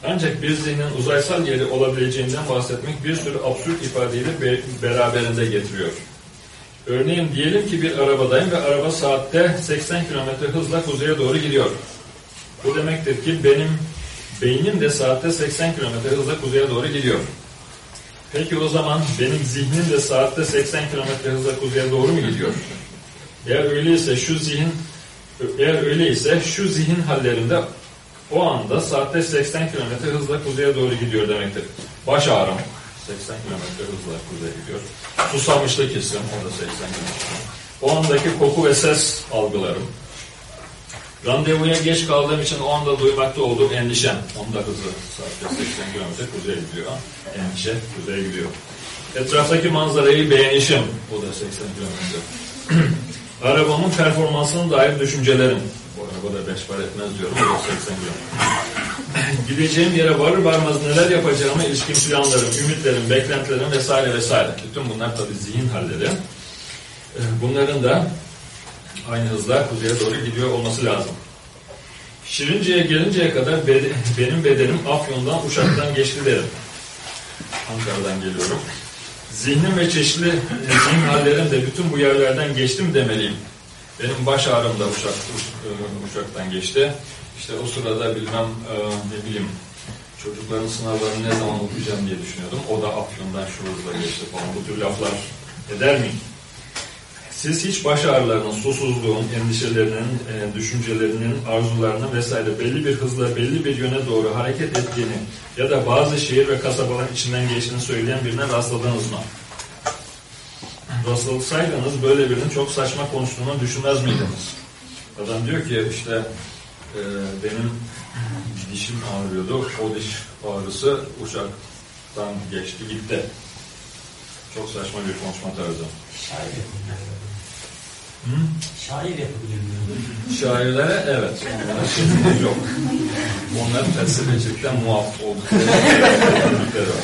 Ancak bir zihnin uzaysal yeri olabileceğinden bahsetmek bir sürü absürt ifadeyi de be- beraberinde getiriyor. Örneğin diyelim ki bir arabadayım ve araba saatte 80 km hızla kuzeye doğru gidiyor. Bu demektir ki benim beynim de saatte 80 km hızla kuzeye doğru gidiyor. Peki o zaman benim zihnim de saatte 80 km hızla kuzeye doğru mu gidiyor? Eğer öyleyse şu zihin eğer öyleyse şu zihin hallerinde o anda saatte 80 km hızla kuzeye doğru gidiyor demektir. Baş ağrım 80 km hızla kuzeye gidiyor. Susamışlık hissim o da 80 km. O andaki koku ve ses algılarım. Randevuya geç kaldığım için o anda duymakta olduğum endişem. Onun da hızı saatte 80 km kuzeye gidiyor. Endişe kuzeye gidiyor. Etraftaki manzarayı beğenişim. O da 80 km. *clears throat* Arabamın performansına dair düşüncelerim. Bu araba da beş para etmez diyorum. O da 80 km. *clears throat* Gideceğim yere varır varmaz neler yapacağıma ilişkin planlarım, ümitlerim, beklentilerim vesaire vesaire. Bütün bunlar tabii zihin halleri. Ee, Bunların da aynı hızla kuzeye doğru gidiyor olması lazım. Şirince'ye gelinceye kadar *laughs* benim bedenim Afyon'dan, Uşak'tan geçti derim. Ankara'dan geliyorum. Zihnim ve çeşitli zihin hallerim de bütün bu yerlerden geçtim demeliyim. Benim baş ağrım da Uşak, e, Uşak'tan geçti. İşte o sırada bilmem e, ne bileyim çocukların sınavlarını ne zaman okuyacağım diye düşünüyordum. O da Afyon'dan şu hızla geçti falan. Bu tür laflar eder miyim? Siz hiç baş ağrılarının, susuzluğun, endişelerinin, e, düşüncelerinin, arzularının vesaire belli bir hızla belli bir yöne doğru hareket ettiğini ya da bazı şehir ve kasabaların içinden geçtiğini söyleyen birine rastladınız mı? Rastlasaydınız böyle birinin çok saçma konuştuğunu düşünmez miydiniz? Adam diyor ki işte e, benim dişim ağrıyordu. O diş ağrısı uçaktan geçti gitti. Çok saçma bir konuşma tarzı. Hı? Şair? Şairlere evet. Onlara şimdi yok. Onlar felsefecilikten muaf oldukları. *laughs*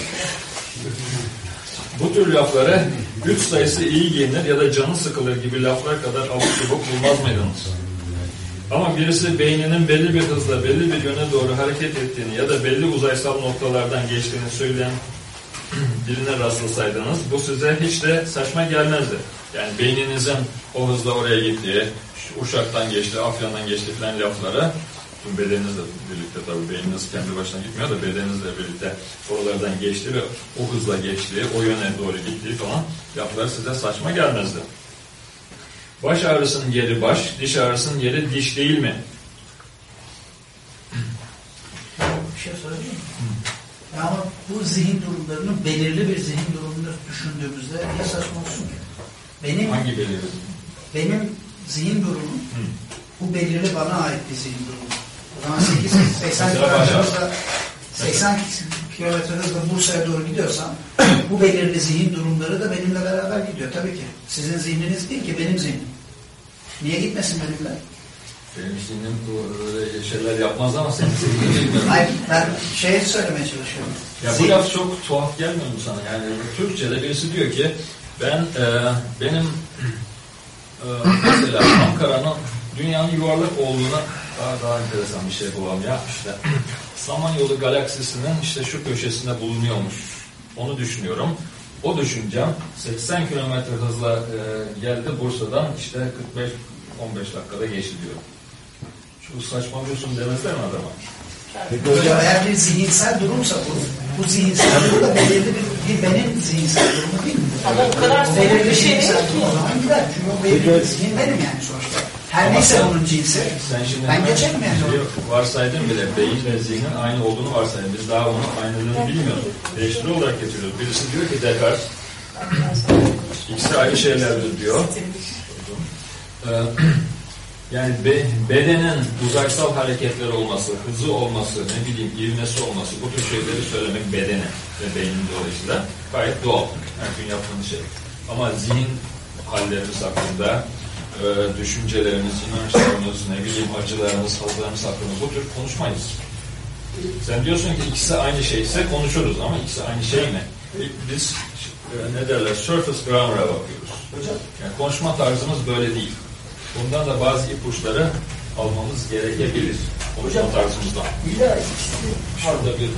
Bu tür laflara güç sayısı iyi giyinir ya da canı sıkılır gibi laflar kadar abuk subuk bulmaz mıydınız? Ama birisi beyninin belli bir hızla belli bir yöne doğru hareket ettiğini ya da belli uzaysal noktalardan geçtiğini söyleyen *clears throat* birine rastlasaydınız bu size hiç de saçma gelmezdi. Yani beyninizin o hızla oraya gittiği, Uşak'tan geçti, Afyon'dan geçti falan laflara tüm bedeninizle birlikte tabii beyniniz kendi başına gitmiyor da bedeninizle birlikte oralardan geçti ve o hızla geçtiği, o yöne doğru gittiği falan laflar size saçma gelmezdi. Baş ağrısının yeri baş, diş ağrısının yeri diş değil mi? Bir şey söyleyeyim mi? Ya Ama bu zihin durumlarının belirli bir zihin durumunu düşündüğümüzde niye saçma olsun ki? Benim Hangi belirli? benim zihin durumum Hı. bu belirli bana ait bir zihin durumu. O zaman 8, 80 Mesela kilometre hızla 80 kilometre hızla Bursa'ya doğru gidiyorsam bu belirli zihin durumları da benimle beraber gidiyor tabii ki. Sizin zihniniz değil ki benim zihnim. Niye gitmesin benimle? Benim zihnim bu öyle şeyler yapmaz ama senin zihnin. Hayır ben şey söylemeye çalışıyorum. Ya bu Zihin- laf çok tuhaf gelmiyor mu sana? Yani Türkçe'de birisi diyor ki ben e, benim e, mesela Ankara'nın dünyanın yuvarlak olduğuna daha daha enteresan bir şey bulalım ya işte Samanyolu galaksisinin işte şu köşesinde bulunuyormuş. Onu düşünüyorum. O düşüncem 80 kilometre hızla e, geldi Bursa'dan işte 45-15 dakikada geçti diyor. Şu saçmalıyorsun demezler mi adama? Peki hocam, eğer bir zihinsel durumsa bu, bu zihinsel durum da belirli bir, bir benim zihinsel durumu değil mi? Ama o kadar somut bir şey değil ki. durum o zaman gider. Çünkü o belirli bir zihin benim yani sonuçta. Her Ama neyse sen- onun cinsi. Sen şimdi Ben geçerim yani onu. varsaydın bile beyin ve zihnin aynı olduğunu varsaydın. Biz daha onun aynılığını bilmiyoruz. Değiştiri olarak getiriyoruz. Birisi diyor ki Descartes ikisi aynı şeylerdir diyor. *clears throat* Yani be- bedenin uzaksal hareketleri olması, hızı olması, ne bileyim ivmesi olması bu tür şeyleri söylemek bedene ve beynin dolayısıyla gayet doğal. Her gün yaptığımız şey. Ama zihin hallerimiz hakkında, e, düşüncelerimiz, inançlarımız, ne bileyim acılarımız, hazlarımız hakkında bu tür konuşmayız. Sen diyorsun ki ikisi aynı şeyse konuşuruz ama ikisi aynı şey mi? Biz e, ne derler surface grammar'a bakıyoruz. Yani konuşma tarzımız böyle değil. Bundan da bazı ipuçları almamız gerekebilir. Konuşma tarzımızdan. illa ikisi Şurada bir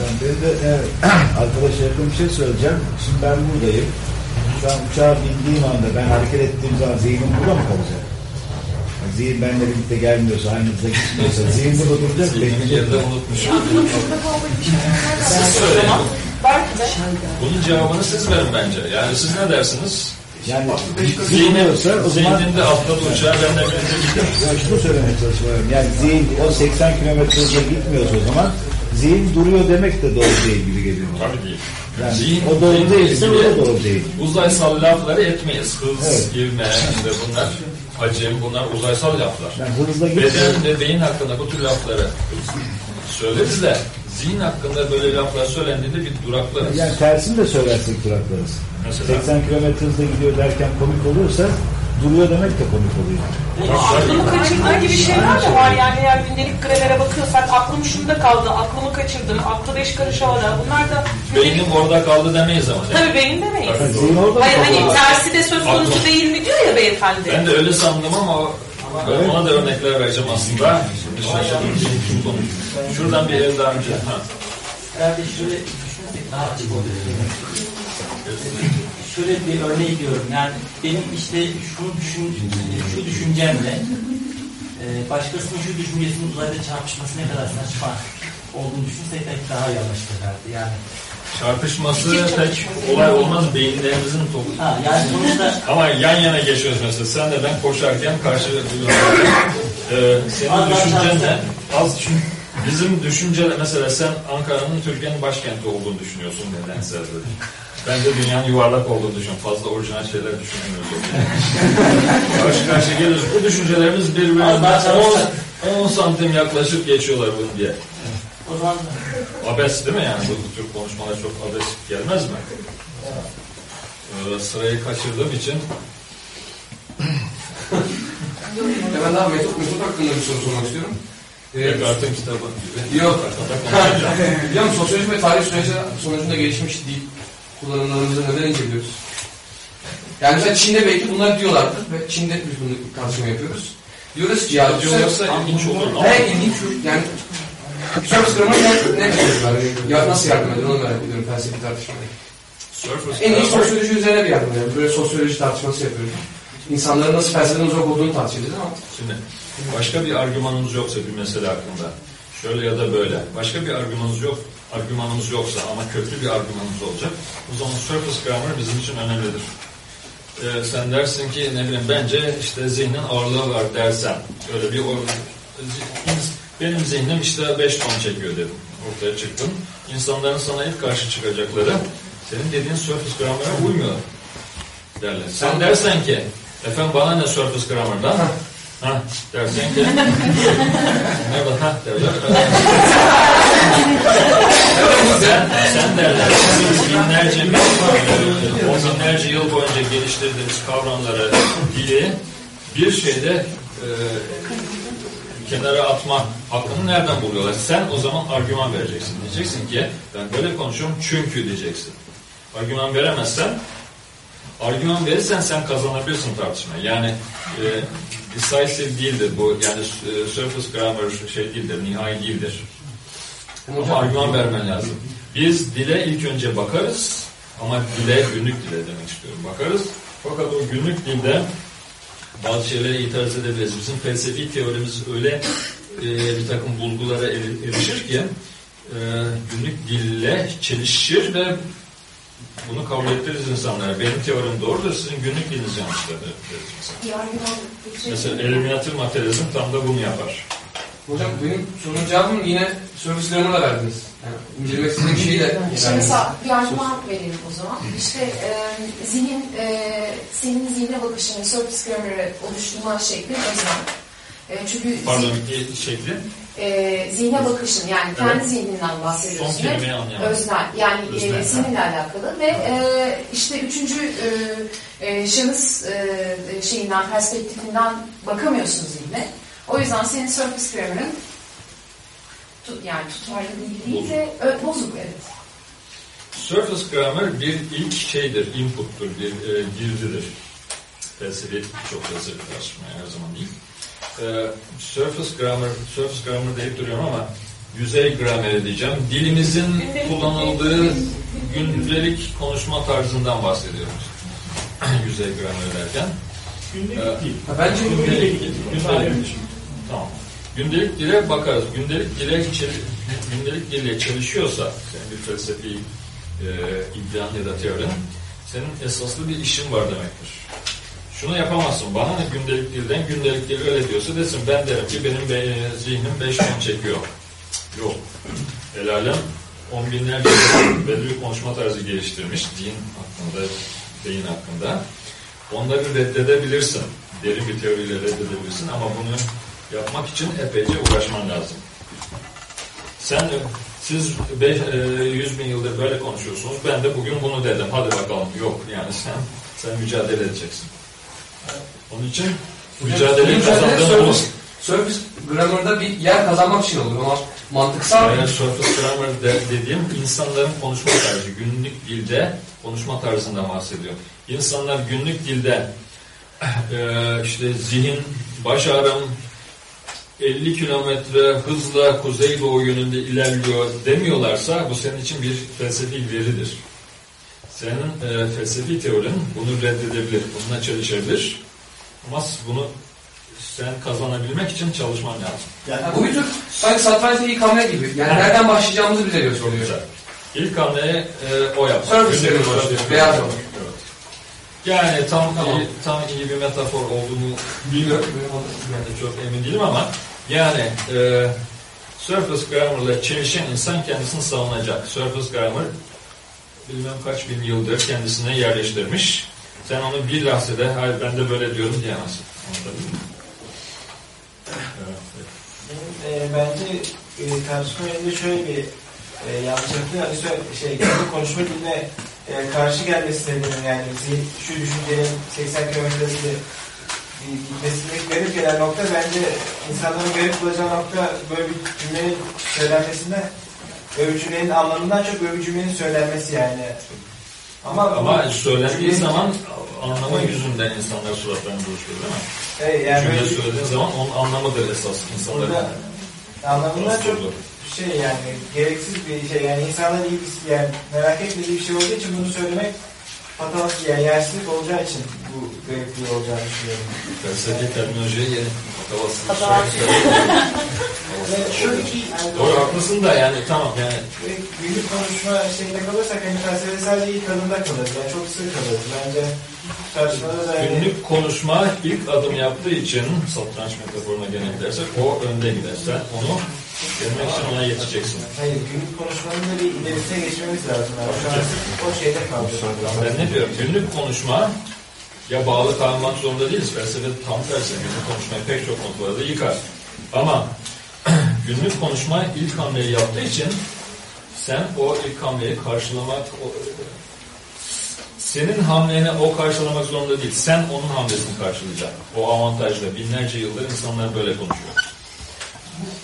Ben de, evet, *clears throat* arkadaşa yakın bir şey söyleyeceğim. Şimdi ben buradayım. Şu an uçağa bindiğim anda ben hareket ettiğim zaman zihnim burada mı kalacak? zihin benimle birlikte gelmiyorsa, aynı hızda gitmiyorsa, *laughs* zihin burada duracak, Zihnin yerinde bir şey Siz söyleyin. Tamam. Belki de. Bunun cevabını siz verin bence. Yani siz ne dersiniz? Yani zihniyorsa o zaman zihninde atladı uçağı ben de. Ya şunu söylemeye çalışıyorum. Yani zihin o 80 kilometre hızla gitmiyorsa o zaman zihin duruyor demek de doğru değil gibi geliyor. Tabii değil. Yani Zihin- o doğru değilse o da doğru değil. Uzaysal lafları etmeyiz. Hız, Evet. ivme, işte bunlar hacim, bunlar uzaysal laflar. Yani hızla. Beden ve beyin hakkında bu tür lafları söyleriz de zihin hakkında böyle laflar söylendiğinde bir duraklarız. Yani tersini de söylersek duraklarız. Mesela. 80 kilometre hızla gidiyor derken komik oluyorsa duruyor demek de komik oluyor. Aklımı kaçırdığı gibi şeyler de var yani eğer gündelik grevlere bakıyorsak aklım şunda kaldı, aklımı kaçırdım, aklı beş karış havada. Bunlar da gündelik... Beynim orada kaldı demeyiz ama. Tabii beyin demeyiz. Yani zihin orada mı Hayır hani tersi de söz konusu Aklım. değil mi diyor ya beyefendi. Ben de öyle sandım ama o- ben ona da örnekler vereceğim aslında. Şuradan bir el daha önce. Ha. Herhalde şöyle düşünürsek daha açık oluyor. Şöyle bir örneği diyorum. Yani benim işte şunu düşün, şu düşüncemle e, başkasının şu düşüncesinin uzayda çarpışması ne kadar saçma olduğunu düşünsek belki daha iyi anlaşılır Yani Çarpışması pek olay olmaz beyinlerimizin toplu. Ha, yani sonuçta Ama yan yana geçiyoruz mesela. Sen de ben koşarken karşı ee, senin düşüncen çarpsa. Az düşün. Bizim düşünce mesela sen Ankara'nın Türkiye'nin başkenti olduğunu düşünüyorsun nedense. Ben de dünyanın yuvarlak olduğunu düşünüyorum. Fazla orijinal şeyler düşünmüyoruz. *laughs* Karşı karşıya geliyoruz. Bu düşüncelerimiz birbirinden daha çarpsa. 10, 10 santim yaklaşıp geçiyorlar bunu diye. o zaman Abes değil mi yani? Bu tür konuşmalar çok abes gelmez mi? Ee, sırayı kaçırdığım için Ben daha metot, metot hakkında bir soru sormak istiyorum. Ee, Descartes'in kitabı gibi. Yok. Konuşacağım. *laughs* Biliyor musun sosyoloji ve tarih süreci sonucunda gelişmiş dil kullanımlarımızı neden inceliyoruz? Yani mesela Çin'de belki bunlar diyorlardır ve Çin'de biz bunu tartışma yapıyoruz. Diyoruz ki ya Diyorlarsa ilginç olur Evet ilginç yani Service grammar ne, ne diyorlar? Ya nasıl yardım eder onu merak ediyorum felsefi tartışmada. Surface En iyi sosyoloji üzerine bir yardım eder. Böyle sosyoloji tartışması yapıyoruz. İnsanların nasıl felsefeden uzak olduğunu tartışacağız ama Şimdi başka bir argümanımız yoksa bir mesele hakkında şöyle ya da böyle başka bir argümanımız yok argümanımız yoksa ama köklü bir argümanımız olacak o zaman surface grammar bizim için önemlidir. Ee, sen dersin ki ne bileyim bence işte zihnin ağırlığı var dersen öyle bir benim zihnim işte 5 ton çekiyor dedim. Ortaya çıktım. İnsanların sana ilk karşı çıkacakları senin dediğin surface grammar'a uymuyor derler. Sen dersen ki efendim bana ne surface grammar'dan? Ha dersen ki merhaba ha derler. sen, sen derler. Binlerce, on binlerce yıl boyunca geliştirdiğimiz kavramları, dili bir şeyde e, kenara atma hakkını nereden buluyorlar? Sen o zaman argüman vereceksin. Diyeceksin ki ben böyle konuşuyorum çünkü diyeceksin. Argüman veremezsen argüman verirsen sen kazanabilirsin tartışmayı. Yani e, decisive değildir bu. Yani e, surface grammar şey değildir, nihai değildir. Ama argüman vermen lazım. Biz dile ilk önce bakarız ama dile günlük dile demek istiyorum. Bakarız. Fakat o günlük dilde bazı şeylere itiraz edebiliriz. Bizim felsefi teorimiz öyle e, bir takım bulgulara eri- erişir ki e, günlük dille çelişir ve bunu kabul ettiririz insanlara. Benim teorim doğrudur, sizin günlük diliniz yanlıştır deriz mesela. Eliminatör materyalizm tam da bunu yapar. Hocam benim sorunun cevabını yine service grammar'la verdiniz. Yani incelemek istediğim şeyi de Şimdi mesela bir argüman verelim o zaman. İşte e, zihin, e, senin zihne bakışını, surface grammar'ı oluşturma şekli öznel. E, çünkü Pardon, zih- e, şekli. E, zihne bakışın yani kendi Evet. zihninden bahsediyorsun. Son kelimeyi anlayamadım. Öznel yani Öznel, e, seninle alakalı ve e, işte üçüncü e, e, şahıs e, şeyinden perspektifinden bakamıyorsun zihne. O yüzden senin surface grammar'ın tut, yani tutarlı değil, değil de ö, bozuk evet. Surface grammar bir ilk şeydir, inputtur, bir e, girdidir. Felsefi çok yazı tartışmaya her zaman değil. E, surface grammar, surface grammar deyip duruyorum ama yüzey grammar diyeceğim. Dilimizin kullanıldığı gündelik konuşma tarzından bahsediyoruz. *clears throat* yüzey grammar derken. Gündelik değil. bence gündelik dil. Gündelik dil. Tamam. Gündelik dile bakarız. Gündelik dile gündelik dille çalışıyorsa senin bir felsefi e, iddian ya da teorin senin esaslı bir işin var demektir. Şunu yapamazsın. Bana gündelik dilden gündelik dil öyle diyorsa desin ben derim ki benim be, zihnim 5 ton çekiyor. Yok. El alem on binlerce belli bir konuşma tarzı geliştirmiş din hakkında, beyin hakkında. Onları reddedebilirsin. Derin bir teoriyle reddedebilirsin ama bunu yapmak için epeyce uğraşman lazım. Sen siz beş, e, 100 bin yıldır böyle konuşuyorsunuz. Ben de bugün bunu dedim. Hadi bakalım. Yok yani sen sen mücadele edeceksin. Onun için mücadeleyi olur. service grammarda bir yer kazanmak için olur ama mantıksal Yani surface grammar de, dediğim insanların konuşma tarzı, günlük dilde konuşma tarzından bahsediyor. İnsanlar günlük dilde eee, işte zihin, baş ağrım 50 kilometre hızla kuzeydoğu yönünde ilerliyor demiyorlarsa bu senin için bir felsefi veridir. Senin eee, felsefi teorin bunu reddedebilir, bununla çalışabilir. Ama bunu sen kazanabilmek için çalışman lazım. Yani bu bir tür sanki satrançta ilk hamle gibi. Yani nereden başlayacağımızı bize gösteriyor. İlk hamleyi e, o yapar. Service Gündelik yapıyor. başlıyor. Beyaz. Evet. Yani tam iyi, tam iyi bir metafor olduğunu bilmiyorum. Ben de çok emin değilim ama yani e, surface grammar ile çelişen insan kendisini savunacak. Surface grammar bilmem kaç bin yıldır kendisine yerleştirmiş. Sen onu bir lahzede hayır ben de böyle diyorum diyemezsin. Benim, e, bence e, tartışma şöyle bir e, yanlış yaptı. Hani şey, konuşma diline e, karşı gelmesi nedeni yani zihin, şu düşüncenin 80 kilometre hızlı gitmesindeki garip gelen nokta bence insanların garip bulacağı nokta böyle bir cümlenin söylenmesinde cümlenin anlamından çok cümlenin söylenmesi yani. Ama, Ama söylendiği zaman anlamı yüzünden insanlar suratlarını buruşturuyor değil mi? Evet, yani Cümle söylediğin zaman onun anlamıdır esas insanların. Anlamında çok şey yani gereksiz bir şey yani insanların ilgisi yani merak etmediği bir şey olduğu için bunu söylemek patoloji yani yersizlik olacağı için bu gerekli olacağını düşünüyorum. Felsefi terminolojiye yeni Patavası. Ve şöyle ki Doğru haklısın da yani tamam yani günlük konuşma şeyinde kalırsak hani felsefe sadece ilk adımda kalır. Yani çok sır kalır. Bence günlük konuşma ilk adım yaptığı için satranç metaforuna gene gidersek o önde gider. Sen onu gelmek için ona yetişeceksin. hayır günlük konuşmanın da bir ilerisine geçmemiz lazım. Yani şu an o şeyde kaldı. Ben ne diyorum? Günlük konuşma ya bağlı kalmak zorunda değiliz. Felsefe tam tersi. Günlük konuşmayı pek çok noktalarda yıkar. Ama *clears throat* günlük konuşma ilk hamleyi yaptığı için sen o ilk hamleyi karşılamak o, senin hamleni o karşılamak zorunda değil. Sen onun hamlesini karşılayacaksın. O avantajla. Binlerce yıldır insanlar böyle konuşuyor.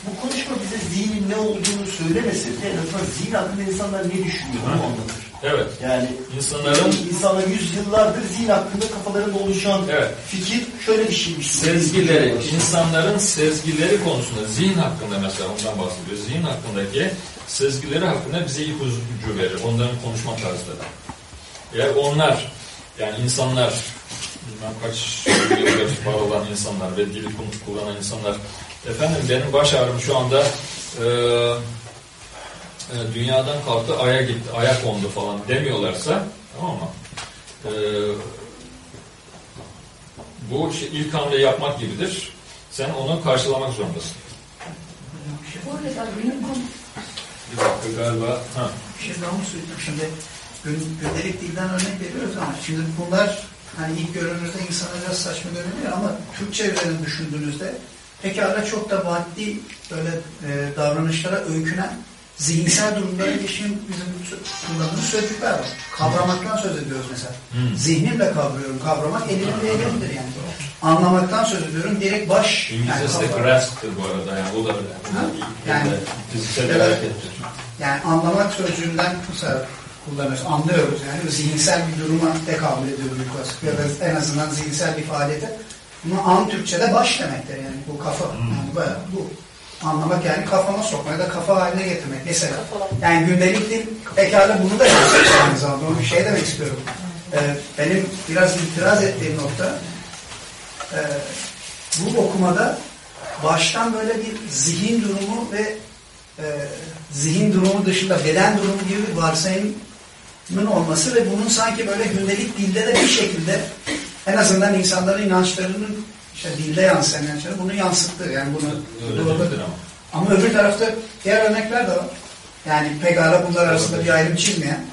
Bu konuşma bize zihnin ne olduğunu söylemese de en azından zihin hakkında insanlar ne düşünüyor bunu anlatır. Evet. Yani insanların insanlar yüzyıllardır zihin hakkında kafalarında oluşan fikir şöyle bir şeymiş. Sezgileri, insanların sezgileri konusunda, zihin hakkında mesela ondan bahsediyor. Zihin hakkındaki sezgileri hakkında bize ipucu verir. Onların konuşma tarzları. Eğer onlar, yani insanlar, bilmem kaç yıldır var olan insanlar ve dili kullanan insanlar, efendim benim baş ağrım şu anda e, e, dünyadan kalktı, aya gitti, aya kondu falan demiyorlarsa, tamam mı? E, bu şey, ilk hamle yapmak gibidir. Sen onu karşılamak zorundasın. Bir dakika galiba. Ha. Şey daha mı söyleyeyim? Şimdi gün, gündelik dilden örnek veriyoruz ama şimdi bunlar hani ilk görünürde insana biraz saçma görünüyor ama Türkçe üzerine düşündüğünüzde pekala çok da maddi böyle e, davranışlara öykünen zihinsel durumlara ilişkin bizim kullandığımız sözcükler var. Kavramaktan söz ediyoruz mesela. Hmm. Zihnimle kavruyorum. Kavramak elimle elimdir yani. Anlamaktan söz ediyorum. Direkt baş. İngilizcesi de kafa- grasp'tır bu arada. Yani o da öyle. Yani- Yani, fiziksel bir Evet. Yani anlamak sözcüğünden mesela kullanıyoruz, anlıyoruz. Yani zihinsel bir duruma tekabül ediyor olasılık. Ya da en azından zihinsel bir faaliyete. An Türkçe'de baş demektir yani bu kafa. Yani bayağı bu. Anlamak yani kafama sokmak da kafa haline getirmek mesela. Yani gündelik dil pekala bunu da yapıyor aynı zamanda. Onu şey demek istiyorum. Ee, benim biraz itiraz ettiğim nokta e, bu okumada baştan böyle bir zihin durumu ve e, zihin durumu dışında beden durumu gibi bir varsayımın olması ve bunun sanki böyle gündelik dilde de bir şekilde en azından insanların inançlarının işte dilde yansıyan inançları bunu yansıttı. Yani bunu Öyle doğru- değildir ama. ama öbür tarafta diğer örnekler de var. Yani pekala bunlar arasında bir ayrım çizmeyen,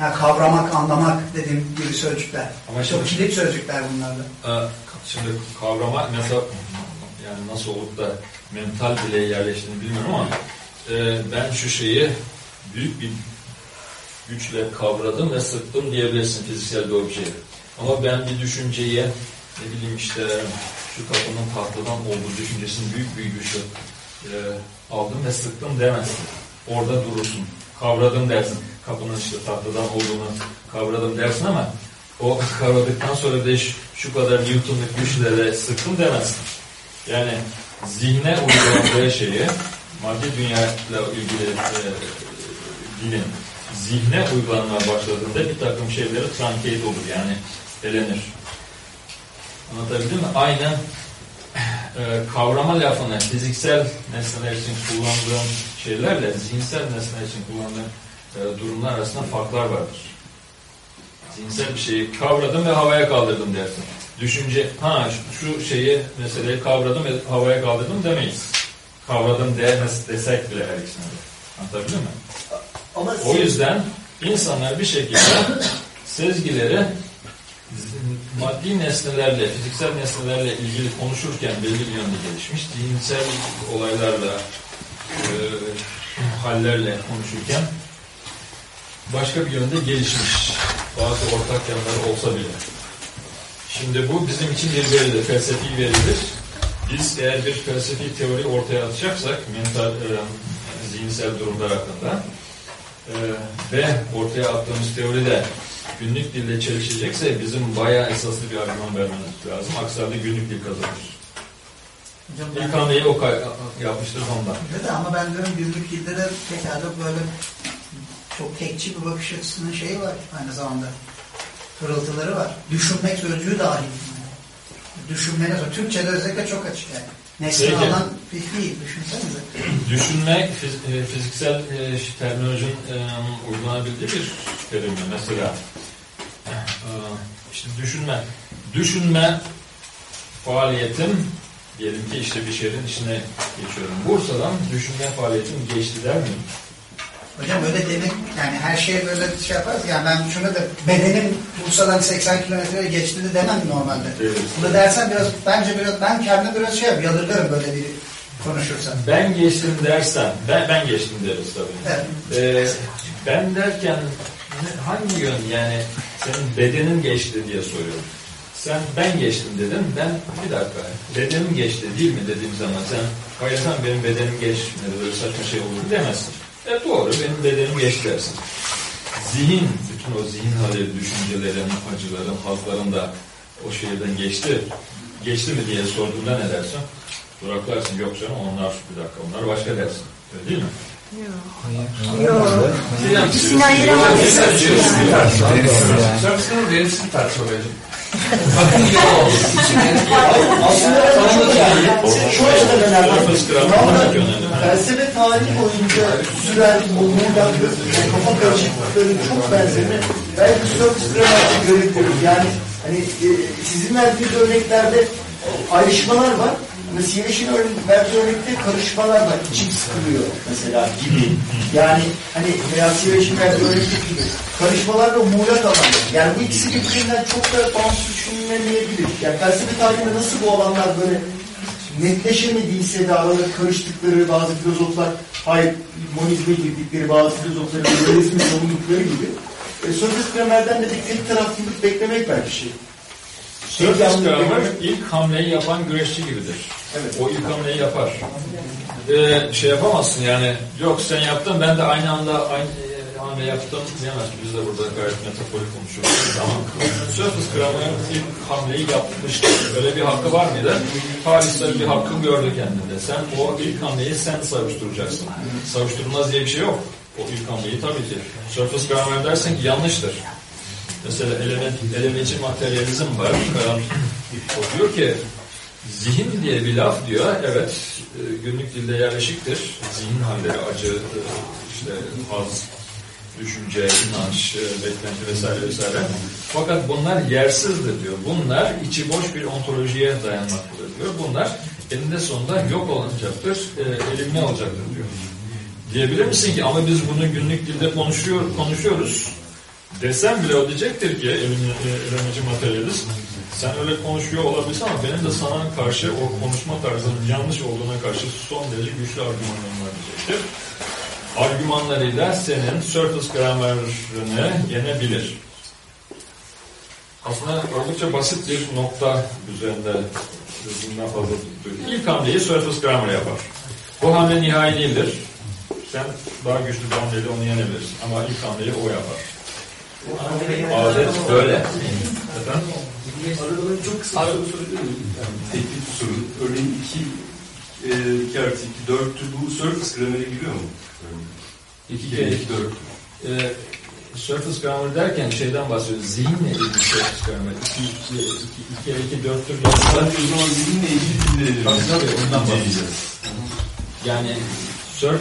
yani kavramak, anlamak dediğim gibi sözcükler. Ama Çok şimdi- kilit sözcükler bunlar da. Ee, Şimdi kavrama mesela yani nasıl olup da mental bile yerleştiğini bilmiyorum ama e, ben şu şeyi büyük bir güçle kavradım ve sıktım diyebilirsin fiziksel bir objeyi. Ama ben bir düşünceyi ne bileyim işte şu kapının tahtadan olduğu düşüncesini büyük bir güçle e, aldım ve sıktım demezsin. Orada durursun. Kavradım dersin. Kapının işte tahtadan olduğunu kavradım dersin ama o *laughs* kavradıktan sonra da şu- kadar Newton'luk güçle sıktım demezsin. Yani zihne uyguladığı *laughs* şeyi maddi dünyayla ilgili e, dilin zihne uygulanmaya başladığında bir takım şeyleri truncate olur yani elenir. Anlatabildim mi? Aynen e, kavrama lafını fiziksel nesneler için kullandığım şeylerle zihinsel nesneler için kullandığım e, durumlar arasında farklar vardır. Zihinsel bir şeyi kavradım ve havaya kaldırdım dersin. Düşünce, ha şu, şeyi meseleyi kavradım ve havaya kaldırdım demeyiz. Kavradım demez, desek bile her ikisine de. Anlatabildim mi? Ama O yüzden insanlar bir şekilde sezgileri maddi nesnelerle, fiziksel nesnelerle ilgili konuşurken belli bir yönde gelişmiş, zihinsel olaylarla, e, hallerle konuşurken başka bir yönde gelişmiş. Bazı ortak yanları olsa bile. Şimdi bu bizim için bir veridir, felsefi veridir. Biz eğer bir felsefi teori ortaya atacaksak, mental, e, zihinsel durumlar hakkında, ee, ve ortaya attığımız teoride günlük dille çelişecekse bizim bayağı esaslı bir argüman vermemiz lazım. Aksi halde günlük dil kazanır. Hocam İlk hamleyi o yapmıştır ondan. Evet de ama ben diyorum günlük dilde de pekala böyle çok tekçi bir bakış açısının şeyi var aynı zamanda. Pırıltıları var. Düşünmek sözcüğü dahil. Düşünme nasıl? Türkçe'de özellikle çok açık yani. Nesne alan bir değil. Düşünsenize. *clears throat* Düşünmek fiz- e, fiziksel e, terminolojinin e, uygulanabildiği bir terim. Mesela işte düşünme. Düşünme faaliyetim diyelim ki işte bir şehrin içine geçiyorum. Bursa'dan düşünme faaliyetim geçti der miyim? Hocam öyle demek yani her şeye böyle şey yaparız. Yani ben şunu da bedenim Bursa'dan 80 kilometreye geçti de demem normalde. Evet. Bunu dersen biraz bence biraz ben kendime biraz şey yap, yadırgarım böyle biri konuşursa. Ben geçtim dersen, ben, ben geçtim deriz tabii. Evet. Ee, ben derken hangi yön yani senin bedenin geçti diye soruyorum. Sen ben geçtim dedin, ben bir dakika bedenim geçti değil mi dediğim zaman sen hayır sen benim bedenim geçmedi böyle saçma şey olur demezsin. E doğru benim bedenim geçti dersin. Zihin, bütün o zihin hali, düşüncelerin, acıların, hazların da o şehirden geçti. Geçti mi diye sorduğunda ne dersin? Duraklarsın yok canım onlar bir dakika onlar başka dersin. Öyle değil mi? Yok. İkisini ayıramazsın. Şarkısının verisini tartışıyor Bakın. Aslında çok yani şu açıdan önemli. Felsefe tarihi boyunca süren muğlaklık, kafa karışıklıkların çok benzerini belki Grammar'da görebiliriz. Yani hani e, sizin verdiğiniz örneklerde ayrışmalar var. Siyeş'in verdiği örnekte karışmalar var. İçim sıkılıyor mesela gibi. Yani hani veya Siyeş'in verdiği örnekteki gibi. Karışmalar ve muğlak alanlar. Yani bu ikisi birbirinden çok da bağımsız düşünülemeyebilir. Yani felsefe tarihinde nasıl bu alanlar böyle netleşemediyse de araları karıştıkları bazı filozoflar hayır monizme girdikleri bazı filozofların realizmi savundukları gibi e, Sokrates Kramer'den de bir tek taraflılık beklemek belki şey. Grammar beklemek- ilk hamleyi yapan güreşçi gibidir. Evet. O ilk hamleyi yapar. Ee, şey yapamazsın yani yok sen yaptın ben de aynı anda aynı e, hamle yaptım diyemez. Biz de burada gayet metaforik konuşuyoruz ama Surface Grammar ilk hamleyi yapmıştır. Böyle bir hakkı var mıydı? Paris'te bir hakkı gördü kendinde. Sen o ilk hamleyi sen savuşturacaksın. Savuşturulmaz diye bir şey yok. O ilk hamleyi tabii ki. Surface Grammar dersen ki yanlıştır. Mesela element, elementçi materyalizm var. O diyor ki zihin diye bir laf diyor. Evet, e, günlük dilde yerleşiktir. Zihin halleri, acı, e, işte haz, düşünce, inanç, e, beklenti vesaire vesaire. Fakat bunlar yersizdir diyor. Bunlar içi boş bir ontolojiye dayanmaktadır diyor. Bunlar eninde sonunda yok olacaktır, elimine olacaktır diyor. Diyebilir misin ki ama biz bunu günlük dilde konuşuyor, konuşuyoruz. Desem bile o diyecektir ki elemeci materyalist. Sen öyle konuşuyor olabilirsin ama benim de sana karşı o konuşma tarzının yanlış olduğuna karşı son derece güçlü argümanlarım var diyecektir. Argümanlarıyla senin surface gramerını yenebilir. Aslında oldukça basit bir nokta üzerinde bundan fazla tutuyor. İlk hamleyi surface grammar yapar. Bu hamle nihai değildir. Sen daha güçlü bir hamleyle onu yenebilirsin. Ama ilk hamleyi o yapar. Adet böyle. Efendim? Ben çok kısa soru sorabilir miyim? Teknik soru. Örneğin 2 e, 2 artı 2 4'tü. Bu surface grammere giriyor mu? 2 kere 2 4. Ee, surface grammar derken şeyden bahsediyoruz. Zihinle ilgili surface grammar. 2, 2, 2 kere 2, 4'tür. Bence o zaman zihinle ilgili Tabii tabii ondan bahsedeceğiz. Yani surf,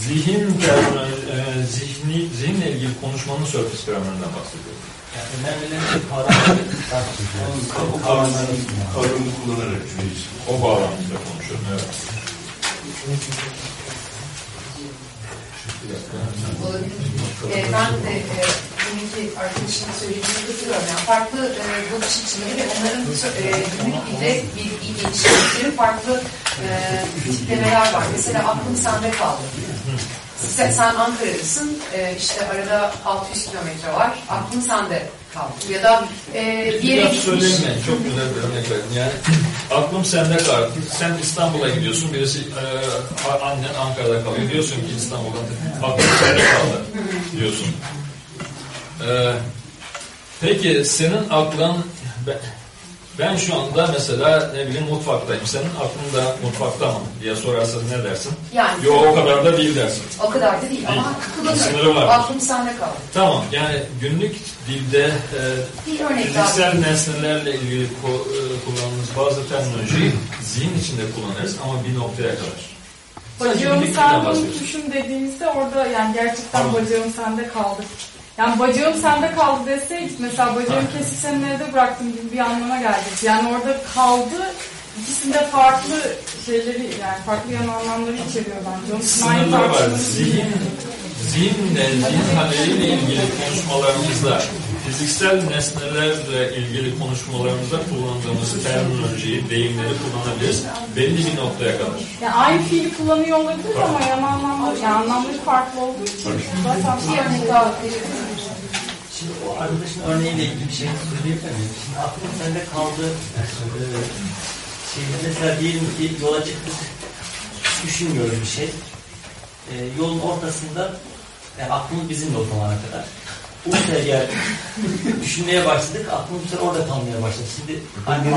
zihin e, zihni, zihinle ilgili konuşmanın surface grammarından bahsediyorum. Yani önemli kavramları O kavramı, kavramı kullanarak cümleyi O bağlamda konuşuyorum, evet. Olabilir. Ee, ben de e, deminki arkadaşımın söylediğine katılıyorum. Yani farklı e, bakış açıları ve onların e, günlük dilde bilgi geliştirdikleri farklı e, tiplemeler var. Mesela aklım sende kaldı. Sen, sen Ankara'dasın, e, işte arada 600 kilometre var, aklın sende kaldı. Ya da e, bir yere laf gitmiş. söyleyeyim mi? Çok güzel bir örnek verdim. Yani aklım sende kaldı. Sen İstanbul'a gidiyorsun. Birisi e, annen Ankara'da kalıyor. Diyorsun ki İstanbul'dan aklım sende kaldı diyorsun. E, peki senin aklın ben, şu anda mesela ne bileyim mutfaktayım. Senin aklın da mutfakta mı diye sorarsanız ne dersin? Yani- Yok o kadar da değil dersin. O kadar da değil ama Bir sınırı var. Aklım sende kaldı. Tamam yani günlük dilde e, fiziksel nesnelerle ilgili ko- e, kullandığımız bazı terminolojiyi zihin içinde kullanırız ama bir noktaya kadar. Dilden sende bahsediyoruz. unutmuşum dediğimizde orada yani gerçekten Tamam. bacağım sende kaldı. Yani bacağım sende kaldı deseydik mesela bacağım kesik senin evde bıraktım gibi bir anlama geldik. Yani orada kaldı ikisinde farklı şeyleri yani farklı yan anlamları içeriyor bence. Onun için aynı Sınırları var. Zihin, zihinle, zihin halleriyle ilgili konuşmalarımızda fiziksel nesnelerle ilgili konuşmalarımızda kullandığımız terminolojiyi, deyimleri kullanabiliriz. Belli bir noktaya kadar. Yani aynı fiili kullanıyor olabilir ama yan anlamları, yani anlamları farklı olduğu için zaten Bir örnek daha? Şimdi o arkadaşın örneğiyle ilgili bir şey söyleyebilir miyim? Şimdi aklım sende kaldı. Ee, şey, mesela diyelim ki yola çıktık. Hiç düşünmüyoruz bir şey. Ee, yolun ortasında yani aklımız bizimle o zamana kadar. Urfa'ya geldik. *laughs* Düşünmeye başladık. Aklım sefer orada kalmaya başladı. Şimdi annem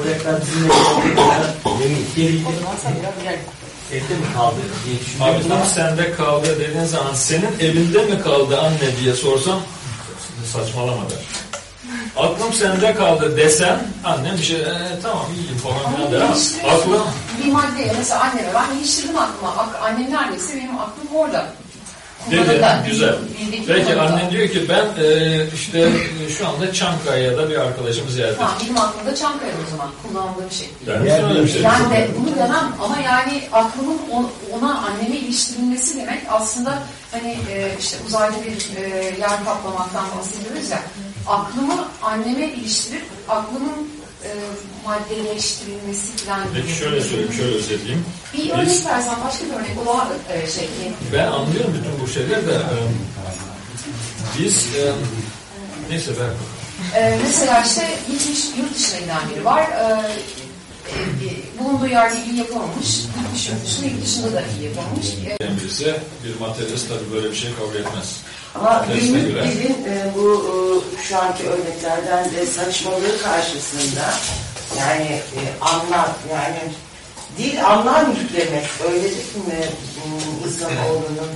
oraya kadar bizimle. Geri evde mi kaldı diye düşünüyoruz Aklım sende kaldı dediğin zaman senin evinde mi kaldı anne diye sorsam saçmalama der. Aklım sende kaldı desen annem bir şey "Ee, tamam iyiyim falan filan der ama aklım Bir maddeye mesela anneme ben iliştirdim aklıma. Ak, annem neredeyse benim aklım orada. Dedi güzel. Peki annen diyor ki ben e, işte e, şu anda Çankaya'da bir arkadaşımı ziyaret Tamam ettim. benim aklımda Çankaya o zaman kullandığım şey. Öyle bir şey? Ben de bunu demem ama yani aklımın on- ona anneme iliştirilmesi demek aslında hani e, işte uzayda bir e, yer kaplamaktan bahsediyoruz ya aklımı anneme iliştirip aklımın e, maddeleştirilmesi falan gibi. Peki şöyle söyleyeyim, şöyle özetleyeyim. Bir örnek Biz- versen başka bir örnek o daha e, şey Ben anlıyorum bütün bu şeyleri de e, biz e, neyse ben Ee, mesela işte gitmiş yurt dışına giden biri var. Ee, e, e, bulunduğu yerde iyi yapamamış. Gitmiş yurt dışına, yurt dışında da iyi yapamamış. Yani birisi bir materyalist tabii böyle bir şey kabul etmez. Ama günlük dilin e, bu e, şu anki örneklerden de saçmalığı karşısında yani e, anlam yani dil anlam yüklemek öyle değil mi? Hmm, İnsanoğlunun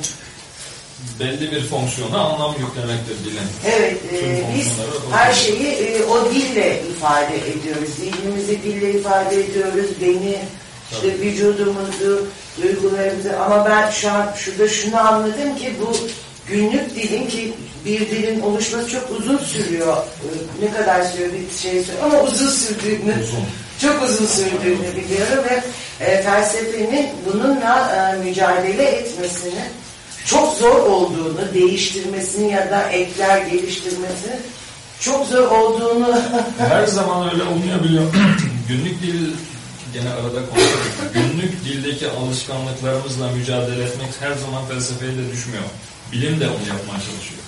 belli bir fonksiyona anlam yüklemektir dilin. Evet, e, biz her şeyi e, o dille ifade ediyoruz. Zihnimizi dille ifade ediyoruz. Beni, işte vücudumuzu, duygularımızı. Ama ben şu an şurada şunu anladım ki bu günlük dilin ki bir dilin oluşması çok uzun sürüyor. E, Ne kadar sürüyor bir şey söylüyor ama uzun sürdüğünü, çok uzun sürdüğünü biliyorum ve e, felsefenin bununla e, mücadele etmesini çok zor olduğunu, değiştirmesini ya da ekler geliştirmesini çok zor olduğunu *laughs* Her zaman öyle olmayabiliyor. *clears throat* günlük dil gene arada konuşuyoruz. Günlük dildeki alışkanlıklarımızla mücadele etmek her zaman felsefeye de düşmüyor. Bilim de onu yapmaya çalışıyor.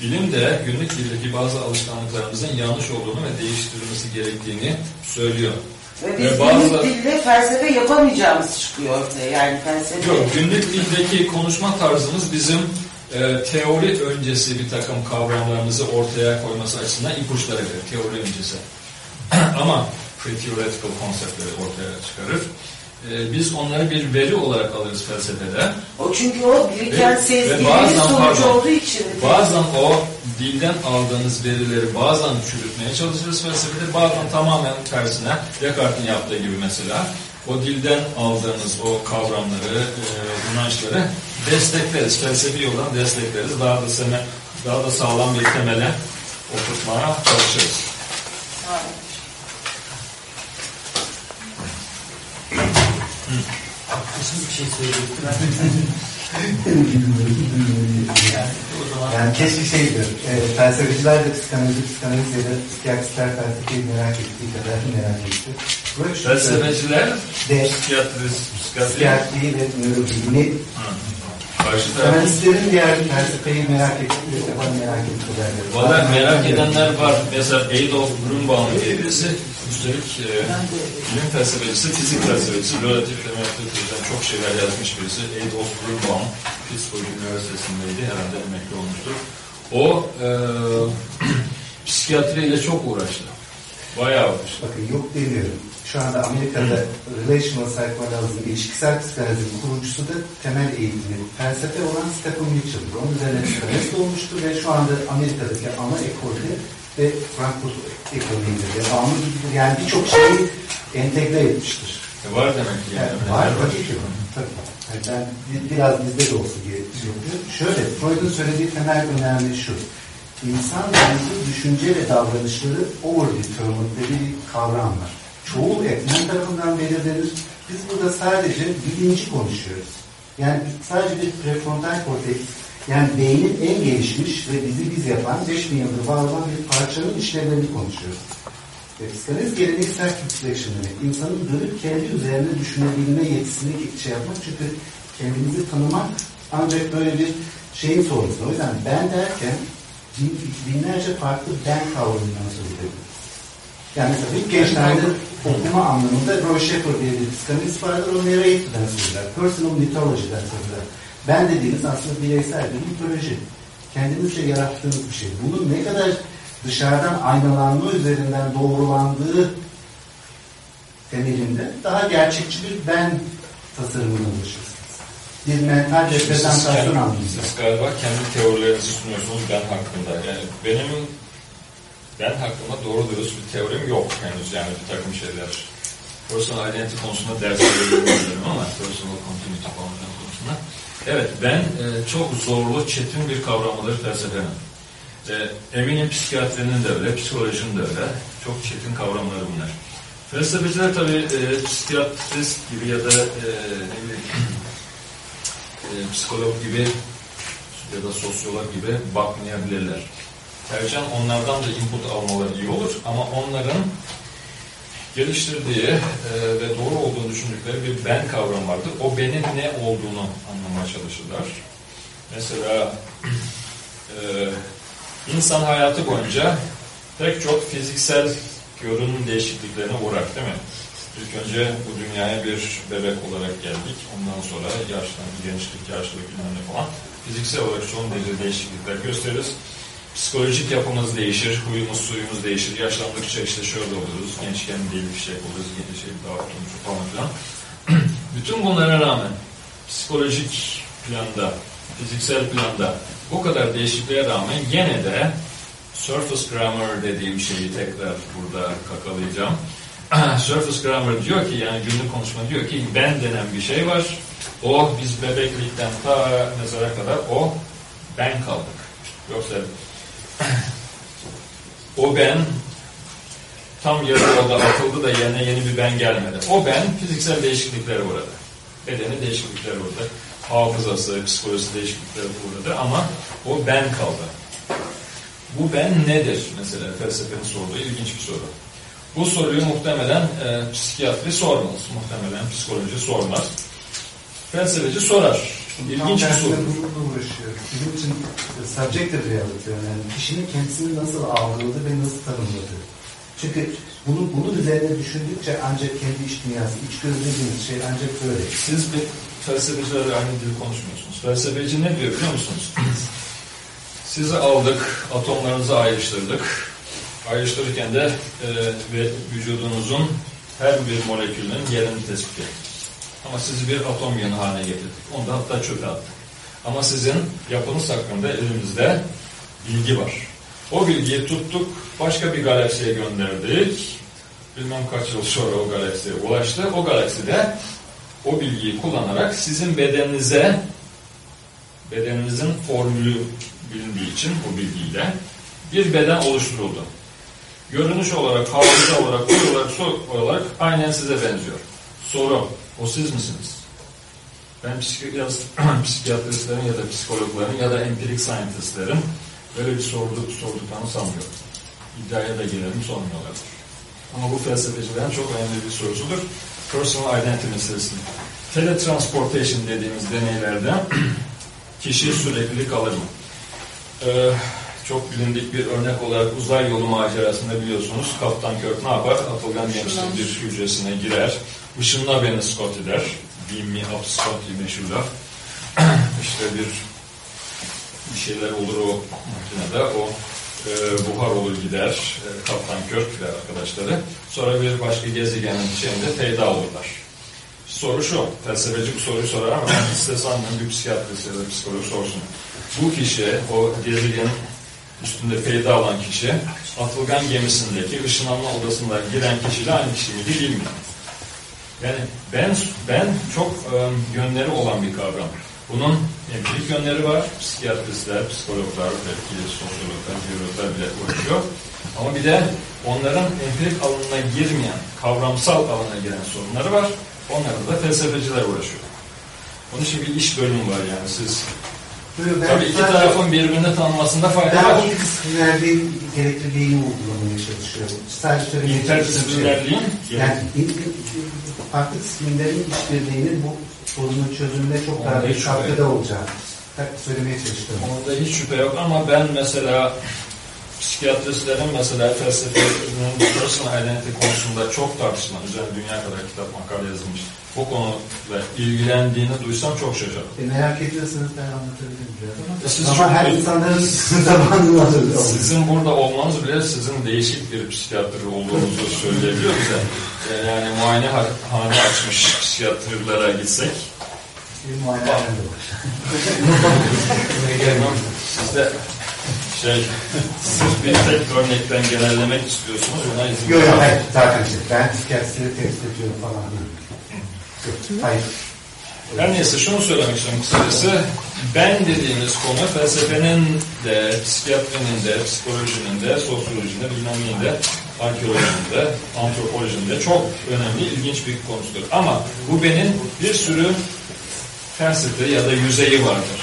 Bilim de günlük dildeki bazı alışkanlıklarımızın yanlış olduğunu ve değiştirilmesi gerektiğini söylüyor. ve biz Ve bazı- günlük dilde felsefe yapamayacağımız çıkıyor ortaya. Yani felsefe Yok, günlük dildeki konuşma tarzımız bizim e, teori öncesi bir takım kavramlarımızı ortaya koyması açısından ipuçları verir, teori öncesi. *clears throat* Ama pre-theoretical konseptleri ortaya çıkarır. E, biz onları bir veri olarak alırız felsefede. O çünkü o Ve- sezgilerin sonucu olduğu için. Bazen o dilden aldığınız verileri bazen çürütmeye çalışırız felsefede, bazen tamamen tersine Descartes'in yaptığı gibi mesela o dilden aldığınız o kavramları, e, inançları destekleriz, felsefi yoldan destekleriz. Daha da seme, daha da sağlam bir temele oturtmaya çalışırız. Haklısın bir şey söyleyecektim. *laughs* Yani keşke şeydir, e, felsefeciler de psikanalizi, psikanaliz ya da psikiyatristler felsefeyi merak ettiği kadar merak etti. Felsefeciler, de, psikiyatrist, psikiyatri, psikiyatriyi ve nörobilimi karşı taraf. Psikanalistlerin diğer felsefeyi merak ettiği kadar merak ettiler. Valla merak edenler var. Mesela Adolf Grünbaum diye birisi. Üstelik e, bilim felsefecisi, fizik felsefecisi, relatif demokratik çok şeyler yazmış birisi. Adolf Grünbaum, Pittsburgh Üniversitesi'ndeydi. Herhalde emekli olmuştur. O e, *clears throat* psikiyatriyle çok uğraştı. Bayağı uğraştı. Bakın yok demiyorum. Şu anda Amerika'da Relational Psychoanalys'in, ilişkisel psikanalizin kurucusu da temel eğitimi felsefe olan Stephen Mitchell'dır. Onun üzerine psikanalist olmuştur ve şu anda Amerika'daki ana ekolde ve Frankfurt ekolünde ve devamı gibidir. Yani birçok şeyi entegre etmiştir. E, var demek ki yani. Yani var tabii ki. Tabii. Yani ben bi- biraz bizde de olsa diye yapıyorum. Şöyle, Freud'un söylediği temel önemli şu. İnsan duygu, düşünce ve davranışları overdetermined dediği bir kavram var. Çoğul etmen tarafından belirlenir. Biz burada sadece bilinci konuşuyoruz. Yani sadece bir prefrontal korteks, yani beynin en gelişmiş ve bizi biz yapan 5000 yıldır var olan bir parçanın işlevlerini konuşuyoruz. E, Psikanaliz geleneksel reflection demek. İnsanın dönüp kendi üzerine düşünebilme yetisini şey yapmak. Çünkü kendimizi tanımak ancak böyle bir şeyin sorusu. O yüzden ben derken bin- binlerce farklı ben kavramından söz edebiliriz. Yani mesela Wittgenstein'de okuma anlamında Roy Sheffer diye bir psikanalist vardır. O narrative'den söyler. Personal mythology'den söyler. Ben dediğiniz aslında bireysel bir mitoloji. Kendinizce yarattığınız bir şey. Bunun ne kadar dışarıdan aynalanma üzerinden doğrulandığı temelinde daha gerçekçi bir ben tasarımına ulaşırsınız. Bir mental reprezentasyon anlamında. siz galiba kendi teorilerinizi sunuyorsunuz ben hakkında. Yani benim ben hakkında doğru dürüst bir teorim yok henüz yani bir takım şeyler. Personal identity konusunda ders veriyorum ama personal continuity konusunda. Evet ben e, çok zorlu, çetin bir kavramıdır felsefenin. E, eminim psikiyatrinin de öyle, psikolojinin de öyle. Çok çetin kavramları bunlar. Felsefeciler tabii e, psikiyatrist gibi ya da e, *clears throat* e, psikolog gibi ya da sosyolog gibi bakmayabilirler. Tercihen onlardan da input almaları iyi olur ama onların geliştirdiği e, ve doğru olduğunu düşündükleri bir ben kavramı vardır. O benin ne olduğunu anlamaya çalışırlar. Mesela e, insan hayatı boyunca pek çok fiziksel görünüm değişikliklerine uğrar değil mi? İlk önce bu dünyaya bir bebek olarak geldik. Ondan sonra yaşlandık, gençlik, yaşlılık bilmem falan. Fiziksel olarak son derece değişiklikler gösteririz. Psikolojik yapımız değişir, huyumuz, suyumuz değişir. Yaşlandıkça işte şöyle oluruz, gençken deli bir şey oluruz, yeni şey daha oturmuş falan filan. *clears throat* Bütün bunlara rağmen psikolojik planda fiziksel planda bu kadar değişikliğe rağmen gene de surface grammar dediğim şeyi tekrar burada kakalayacağım. *clears throat* surface grammar diyor ki yani günlük konuşma diyor ki ben denen bir şey var. O biz bebeklikten ta mezara kadar o ben kaldık. Yoksa o ben tam yarı yolda atıldı da yerine yeni bir ben gelmedi. O ben fiziksel değişiklikleri uğradı. Bedeni değişiklikleri uğradı. Hafızası, psikolojisi değişiklikleri uğradı ama o ben kaldı. Bu ben nedir? Mesela felsefenin sorduğu ilginç bir soru. Bu soruyu muhtemelen e, psikiyatri sormaz. Muhtemelen psikoloji sormaz. Felsefeci sorar. İlginç bir soru. Bununla uğraşıyor. Bizim için subjective reality yani kişinin kendisini nasıl algıladı ve nasıl tanımladı. Çünkü bunu bunun üzerine düşündükçe ancak kendi iç dünyası, iç gözlediğimiz şey ancak böyle. Siz bir felsefecilerle aynı dil konuşmuyorsunuz. Felsefeci ne diyor biliyor musunuz? Sizi aldık, atomlarınızı ayrıştırdık. Ayrıştırırken de e, ve vücudunuzun her bir molekülünün yerini tespit ettik. Ama sizi bir atom yönü haline getirdik. Onu da hatta çöpe attık. Ama sizin yapınız hakkında elimizde bilgi var. O bilgiyi tuttuk, başka bir galaksiye gönderdik. Bilmem kaç yıl sonra o galaksiye ulaştı. O galakside o bilgiyi kullanarak sizin bedeninize bedeninizin formülü bilindiği için o bilgiyle bir beden oluşturuldu. Görünüş olarak, hafıza olarak, huy olarak, su olarak aynen size benziyor. Soru, o siz misiniz? Ben psikiyat- *clears throat* psikiyatristlerin ya da psikologların ya da empirik scientistlerin böyle bir sordu, sorduklarını sanmıyorum. İddiaya da girelim sormuyorlardır. Ama bu felsefecilerin çok önemli bir sorusudur. Personal identity meselesi. Teletransportation dediğimiz deneylerde *clears throat* kişi süreklilik alır mı? Ee, çok bilindik bir örnek olarak uzay yolu macerasında biliyorsunuz Kaptan Kirk ne yapar? Atılgan gemisinin bir hücresine girer. Işınla beni Scotty der. Beam me up Scotty meşhur laf. *clears throat* işte bir bir şeyler olur o makinede. O e, buhar olur gider. E, Kaptan Kirk ve arkadaşları. Sonra bir başka gezegenin şeyinde peyda olurlar. Soru şu, felsefeci bu soruyu sorar ama ben istesem bir psikiyatrist ya da psikolog sorsun. Bu kişi, o gezegenin üstünde peyda olan kişi, atılgan gemisindeki ışınlanma odasında giren kişiyle aynı kişi miydi değil mi? Yani ben, ben çok e, yönleri olan bir kavram. Bunun empirik yönleri var. Psikiyatristler, psikologlar, belki sosyologlar, biyologlar bile uğraşıyor. Ama bir de onların empirik alanına girmeyen, kavramsal alana giren sorunları var. Onlarla da felsefeciler uğraşıyor. Onun için bir iş bölümü var yani siz. Buyur, Tabii iki sadece- tarafın birbirini tanımasında fayda var. ilk disiplinlerliğin gerekliliğini uygulamaya çalışıyorum. Sadece söylemeye Yani farklı disiplinlerin işbirliğinin bu sorunun çözümüne çok daha Onda hiç şüphe katkıda olacağını söylemeye çalıştım. Orada hiç şüphe yok ama ben mesela psikiyatristlerin mesela felsefenin personal identity konusunda çok tartışılan, üzerine dünya kadar kitap makale yazılmış. Bu konuyla ilgilendiğini duysam çok şaşırdım. E, merak ediyorsanız ben anlatabilirim biraz E, siz ama. çok Ama her insanların *laughs* zamanını alır. Sizin burada olmanız bile sizin değişik bir psikiyatri olduğunuzu söyleyebiliyor bize. E, Yani muayene ha- hane açmış psikiyatrlara gitsek. Bir muayenehanem de var. Siz de şey, sırf bir tek örnekten genellemek istiyorsunuz. Buna izin Yok yok hayır zaten. Ben psikiyatristleri temsil ediyorum falan. Yok, hayır. Her neyse şunu söylemek istiyorum kısacası. Ben dediğimiz konu felsefenin de, psikiyatrinin de, psikolojinin de, sosyolojinin de, bilmem neyin de, arkeolojinin de, antropolojinin de çok önemli, ilginç bir konusudur. Ama bu benim bir sürü felsefe ya da yüzeyi vardır.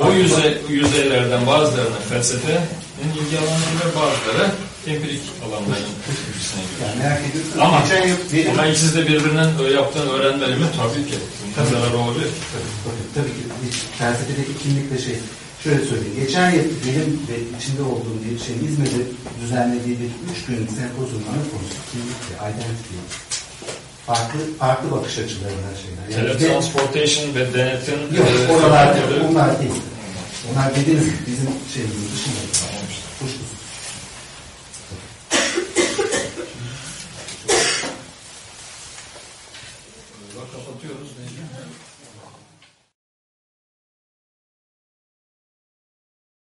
O yüzey, yüzeylerden bazılarına felsefenin ilgi alanları bazıları empirik alanların ilgisine giriyor. Yani merak ediyorsanız Ama, geçen yıl benim... ama ikisi de birbirinin öyle yaptığını öğrenmeli mi? Tabii ki. Zararı olabilir? Tabii, tabii ki hiç felsefedeki kimlikle şey şöyle söyleyeyim. Geçen yıl benim ve içinde olduğum bir şey İzmir'de düzenlediği bir üç günlük sempozyum ana konusu kimlik ve identity. Farklı, farklı bakış açılarından şeyler. Yani de- Teletransportation ve denetim Yok, e, oralar, faktörü- onlar değil. Onlar dediğiniz gibi bizim şeyimizin dışında. İşte.